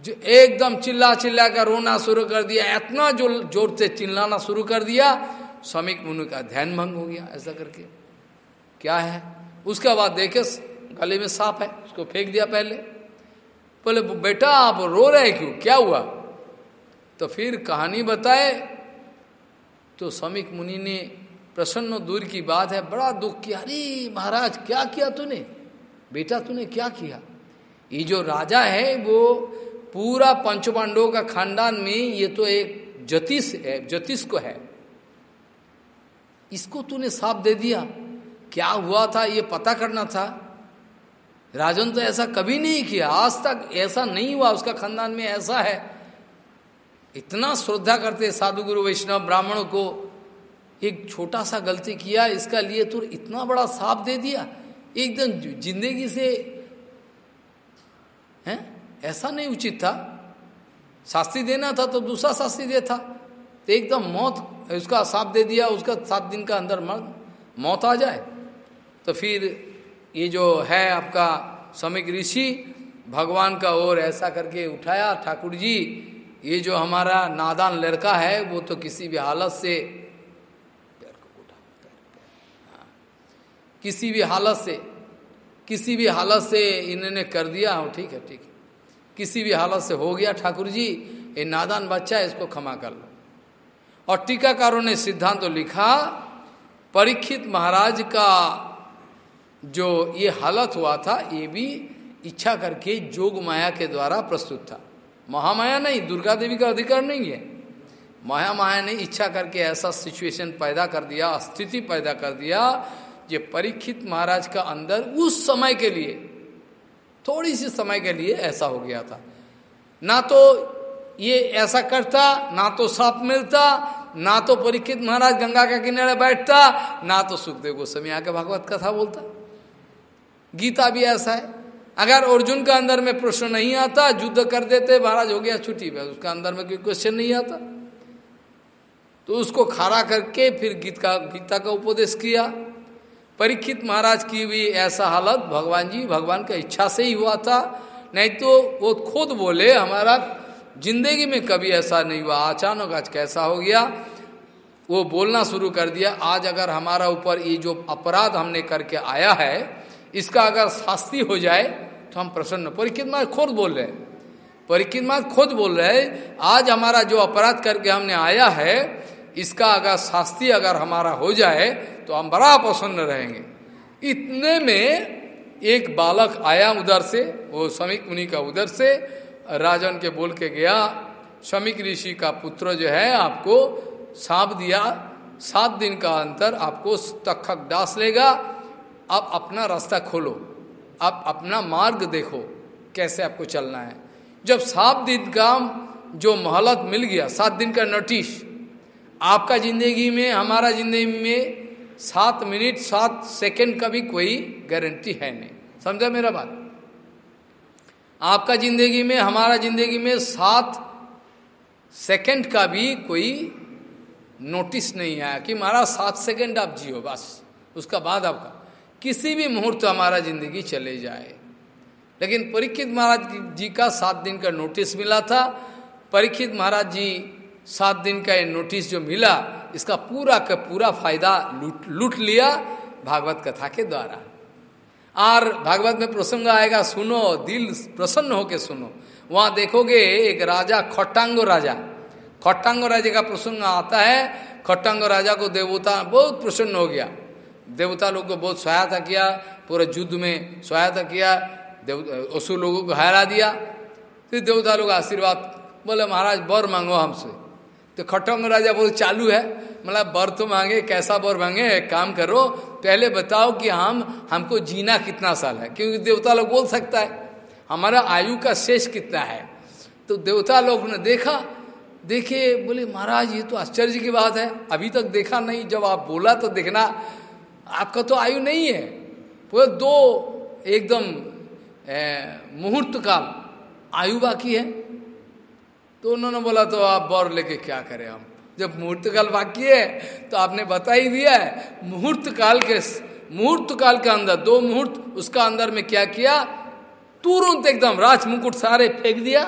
जो एकदम चिल्ला चिल्ला कर रोना शुरू कर दिया, इतना जो ज़ोर से चिल्लाना शुरू कर दिया, स्वामी मुनि का ध्यान भंग हो गया ऐसा करके। क्या है? उसके बाद देखे, गले में सांप है, उसको फेंक दिया पहले। बोले, बेटा, आप रो रहे क्यों? क्या हुआ? तो फिर कहानी बताए तो समीक मुनि ने प्रसन्न दूर की बात है, बड़ा दुख किया, अरे महाराज, क्या किया तूने? बेटा, तूने क्या किया? ये जो राजा है, वो पूरा पंचपांडवों का खानदान में ये तो एक ज्योतिष है ज्योतिष को है। इसको तूने साफ़ दे दिया। क्या हुआ था ये पता करना था? राजन तो ऐसा कभी नहीं किया। आज तक ऐसा नहीं हुआ। उसका खानदान में ऐसा है। इतना श्रद्धा करते साधु गुरु वैष्णव ब्राह्मणों को। एक छोटा सा गलती किया, इसका लिए तो इतना बड़ा साफ़ दे दिया। एकदम ज़िंदगी से, हैं? ऐसा नहीं उचित था। शास्त्री देना था तो दूसरा शास्त्री दे था तो एकदम मौत, उसका साफ़ दे दिया, उसका सात दिन का अंदर मर, मौत आ जाए। तो फिर ये जो है आपका समिक ऋषि, भगवान का ओर ऐसा करके उठाया, ठाकुर जी, ये जो हमारा नादान लड़का है, वो तो किसी भी हालत से हाँ। किसी भी हालत से, किसी भी हालत से इन्होंने कर दिया, हो, ठीक है ठीक है किसी भी हालत से हो गया ठाकुर जी, ये नादान बच्चा है, इसको क्षमा कर लो और टीकाकारों ने सिद्धांत तो लिखा, परीक्षित महाराज का जो ये हालत हुआ था, ये भी इच्छा करके जोग माया के द्वारा प्रस्तुत था। महामाया नहीं, दुर्गा देवी का अधिकार नहीं है। माया माया ने इच्छा करके ऐसा सिचुएशन पैदा कर दिया, स्थिति पैदा कर दिया, ये परीक्षित महाराज का अंदर उस समय के लिए, थोड़ी सी समय के लिए ऐसा हो गया था। ना तो ये ऐसा करता, ना तो साप मिलता, ना तो परीक्षित महाराज गंगा के किनारे बैठता, ना तो सुखदेव गोस्वामी आके भागवत कथा बोलता। गीता भी ऐसा है। अगर अर्जुन का अंदर में प्रश्न नहीं आता, युद्ध कर देते, महाराज हो गया, छुट्टी। में उसका अंदर में कोई क्वेश्चन नहीं आता। तो उसको खड़ा करके फिर गीत का, गीता का उपदेश किया। परीक्षित महाराज की भी ऐसा हालत, भगवान जी, भगवान का इच्छा से ही हुआ था। नहीं तो वो खुद बोले, हमारा ज़िंदगी में कभी ऐसा नहीं हुआ। अचानक आज कैसा हो गया? वो बोलना शुरू कर दिया, आज अगर हमारा ऊपर ये जो अपराध हमने करके आया है इसका अगर शास्ति हो जाए तो हम प्रसन्न। परीक्षित महाराज खुद बोल रहे परीक्षित महाराज खुद बोल रहे हैं, आज हमारा जो अपराध करके हमने आया है, इसका अगर शास्ति अगर हमारा हो जाए तो हम बड़ा प्रसन्न रहेंगे। इतने में एक बालक आया उधर से, वो समीक मुनि का उधर से राजन के बोल के गया समीक ऋषि का पुत्र जो है आपको सांप दिया, सात दिन का अंतर आपको तखक डास लेगा अब अपना रास्ता खोलो, आप अपना मार्ग देखो, कैसे आपको चलना है। जब सात दिन का जो मोहलत मिल गया, सात दिन का नोटिस, आपका ज़िंदगी में, हमारा ज़िंदगी में सात मिनट, सात सेकंड का भी कोई गारंटी है नहीं। समझा मेरा बात? आपका ज़िंदगी में, हमारा ज़िंदगी में सात सेकंड का भी कोई नोटिस नहीं आया कि हमारा सात सेकंड आप जियो, बस। उसका बाद आपका। किसी भी मुहूर्त हमारा ज़िंदगी चले जाए। लेकिन परीक्षित महाराज जी का सात दिन का नोटिस मिला था। परीक्षित महाराज जी सात दिन का ये नोटिस जो मिला, इसका पूरा का पूरा फ़ायदा लूट लूट लिया भागवत कथा के द्वारा। और भागवत में प्रसंग आएगा, सुनो, दिल प्रसन्न होके सुनो। वहाँ देखोगे एक राजा, खट्टांगो राजा। खट्टांगो राजा का प्रसंग आता है। खट्टांगो राजा को देवता बहुत प्रसन्न हो गया। देवता लोग को बहुत सहायता किया, पूरे युद्ध में सहायता किया, देव असुर लोगों को हरा दिया। फिर देवता लोग आशीर्वाद, बोले, महाराज, बर मांगो हमसे। तो खटंग राजा बोल, चालू है। मतलब बर तो मांगे, कैसा बर मांगे काम करो, पहले बताओ कि हम, हमको जीना कितना साल है? क्योंकि देवता लोग बोल सकता है, हमारा आयु का शेष कितना है? तो देवता लोग ने देखा देखे बोले, महाराज, ये तो आश्चर्य की बात है। अभी तक देखा नहीं, जब आप बोला तो देखना आपका तो आयु नहीं है। पूरे दो एकदम मुहूर्त काल आयु बाकी है। तो उन्होंने बोला तो आप बौर लेके क्या करें हम? जब मुहूर्त काल बाकी है तो आपने बता ही दिया है, मुहूर्त काल के मुहूर्त काल के अंदर, दो मुहूर्त, उसका अंदर में क्या किया? तुरंत एकदम राज मुकुट सारे फेंक दिया।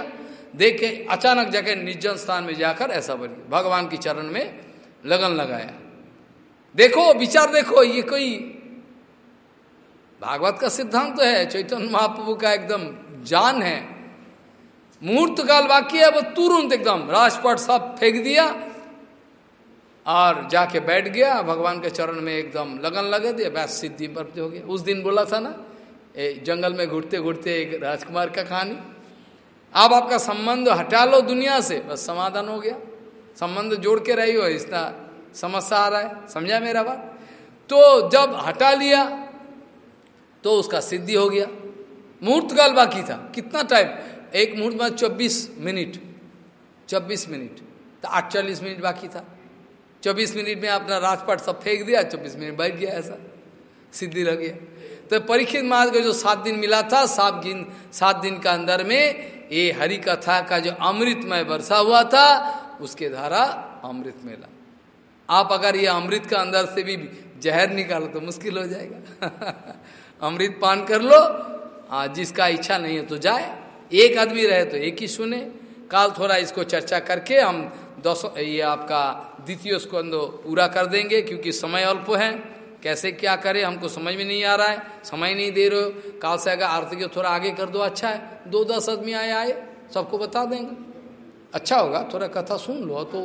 देखे, अचानक जाके निर्जन स्थान में जाकर ऐसा बन भगवान की चरण में लगन लगाया। देखो विचार देखो ये कोई भागवत का सिद्धांत तो है चैतन्य महाप्रभु का एकदम जान है। मुहूर्त काल वाक्य है वो तुरंत एकदम राजपट सब फेंक दिया और जाके बैठ गया भगवान के चरण में एकदम लगन लगे दिया बस सिद्धि प्राप्ति हो गया। उस दिन बोला था ना ए, जंगल में घुटते घुटते एक राजकुमार का कहानी अब आपका संबंध हटा लो दुनिया से बस समाधान हो गया। संबंध जोड़ के रही हो इसका समस्या आ रहा है? समझा मेरा बात? तो जब हटा लिया तो उसका सिद्धि हो गया। मुहूर्त काल बाकी था। कितना टाइम? एक मुहूर्त में चौबीस मिनट। चौबीस मिनट। तो अड़चालीस मिनट बाकी था। चौबीस मिनट में अपना राजपाट सब फेंक दिया, चौबीस मिनट बैठ गया ऐसा। सिद्धि लग गया। तो परीक्षित महाराज को जो सात दिन मिला था, सात दिन सात दिन का अंदर में ये हरि कथा का जो अमृतमय वर्षा हुआ था, उसके द्वारा अमृत मिला। आप अगर ये अमृत का अंदर से भी जहर निकालो तो मुश्किल हो जाएगा। अमृत पान कर लो जिसका इच्छा नहीं है तो जाए। एक आदमी रहे तो एक ही सुने। काल थोड़ा इसको चर्चा करके हम दस, ये आपका द्वितीय स्कंद पूरा कर देंगे, क्योंकि समय अल्प है। कैसे क्या करें, हमको समझ में नहीं आ रहा है। समय नहीं दे रहे हो। काल से अगर आरती को थोड़ा आगे कर दो अच्छा है। दो दस आदमी आए आए, सबको बता देंगे। अच्छा होगा, थोड़ा कथा सुन लो तो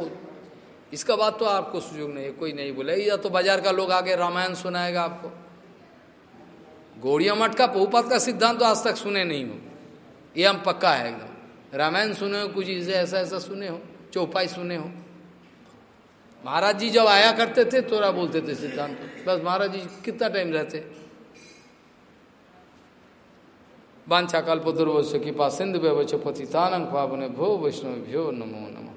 इसका बात तो आपको सुयोग नहीं है कोई नहीं बोले या तो बाज़ार का लोग आगे रामायण सुनाएगा आपको। गौड़िया मठ का बहुपात का सिद्धांत तो आज तक सुने नहीं हो। ये हम पक्का है एकदम। रामायण सुने हो, कुछ इसे ऐसा ऐसा सुने हो, चौपाई सुने हो। महाराज जी जब आया करते थे तोरा बोलते थे सिद्धांत। बस महाराज जी कितना टाइम रहते? वाछा कल्पतुर्वश्य कृपा सिंधु व्यवच पतितानंग पावन भो वैष्णव भ्यो नमो नमो।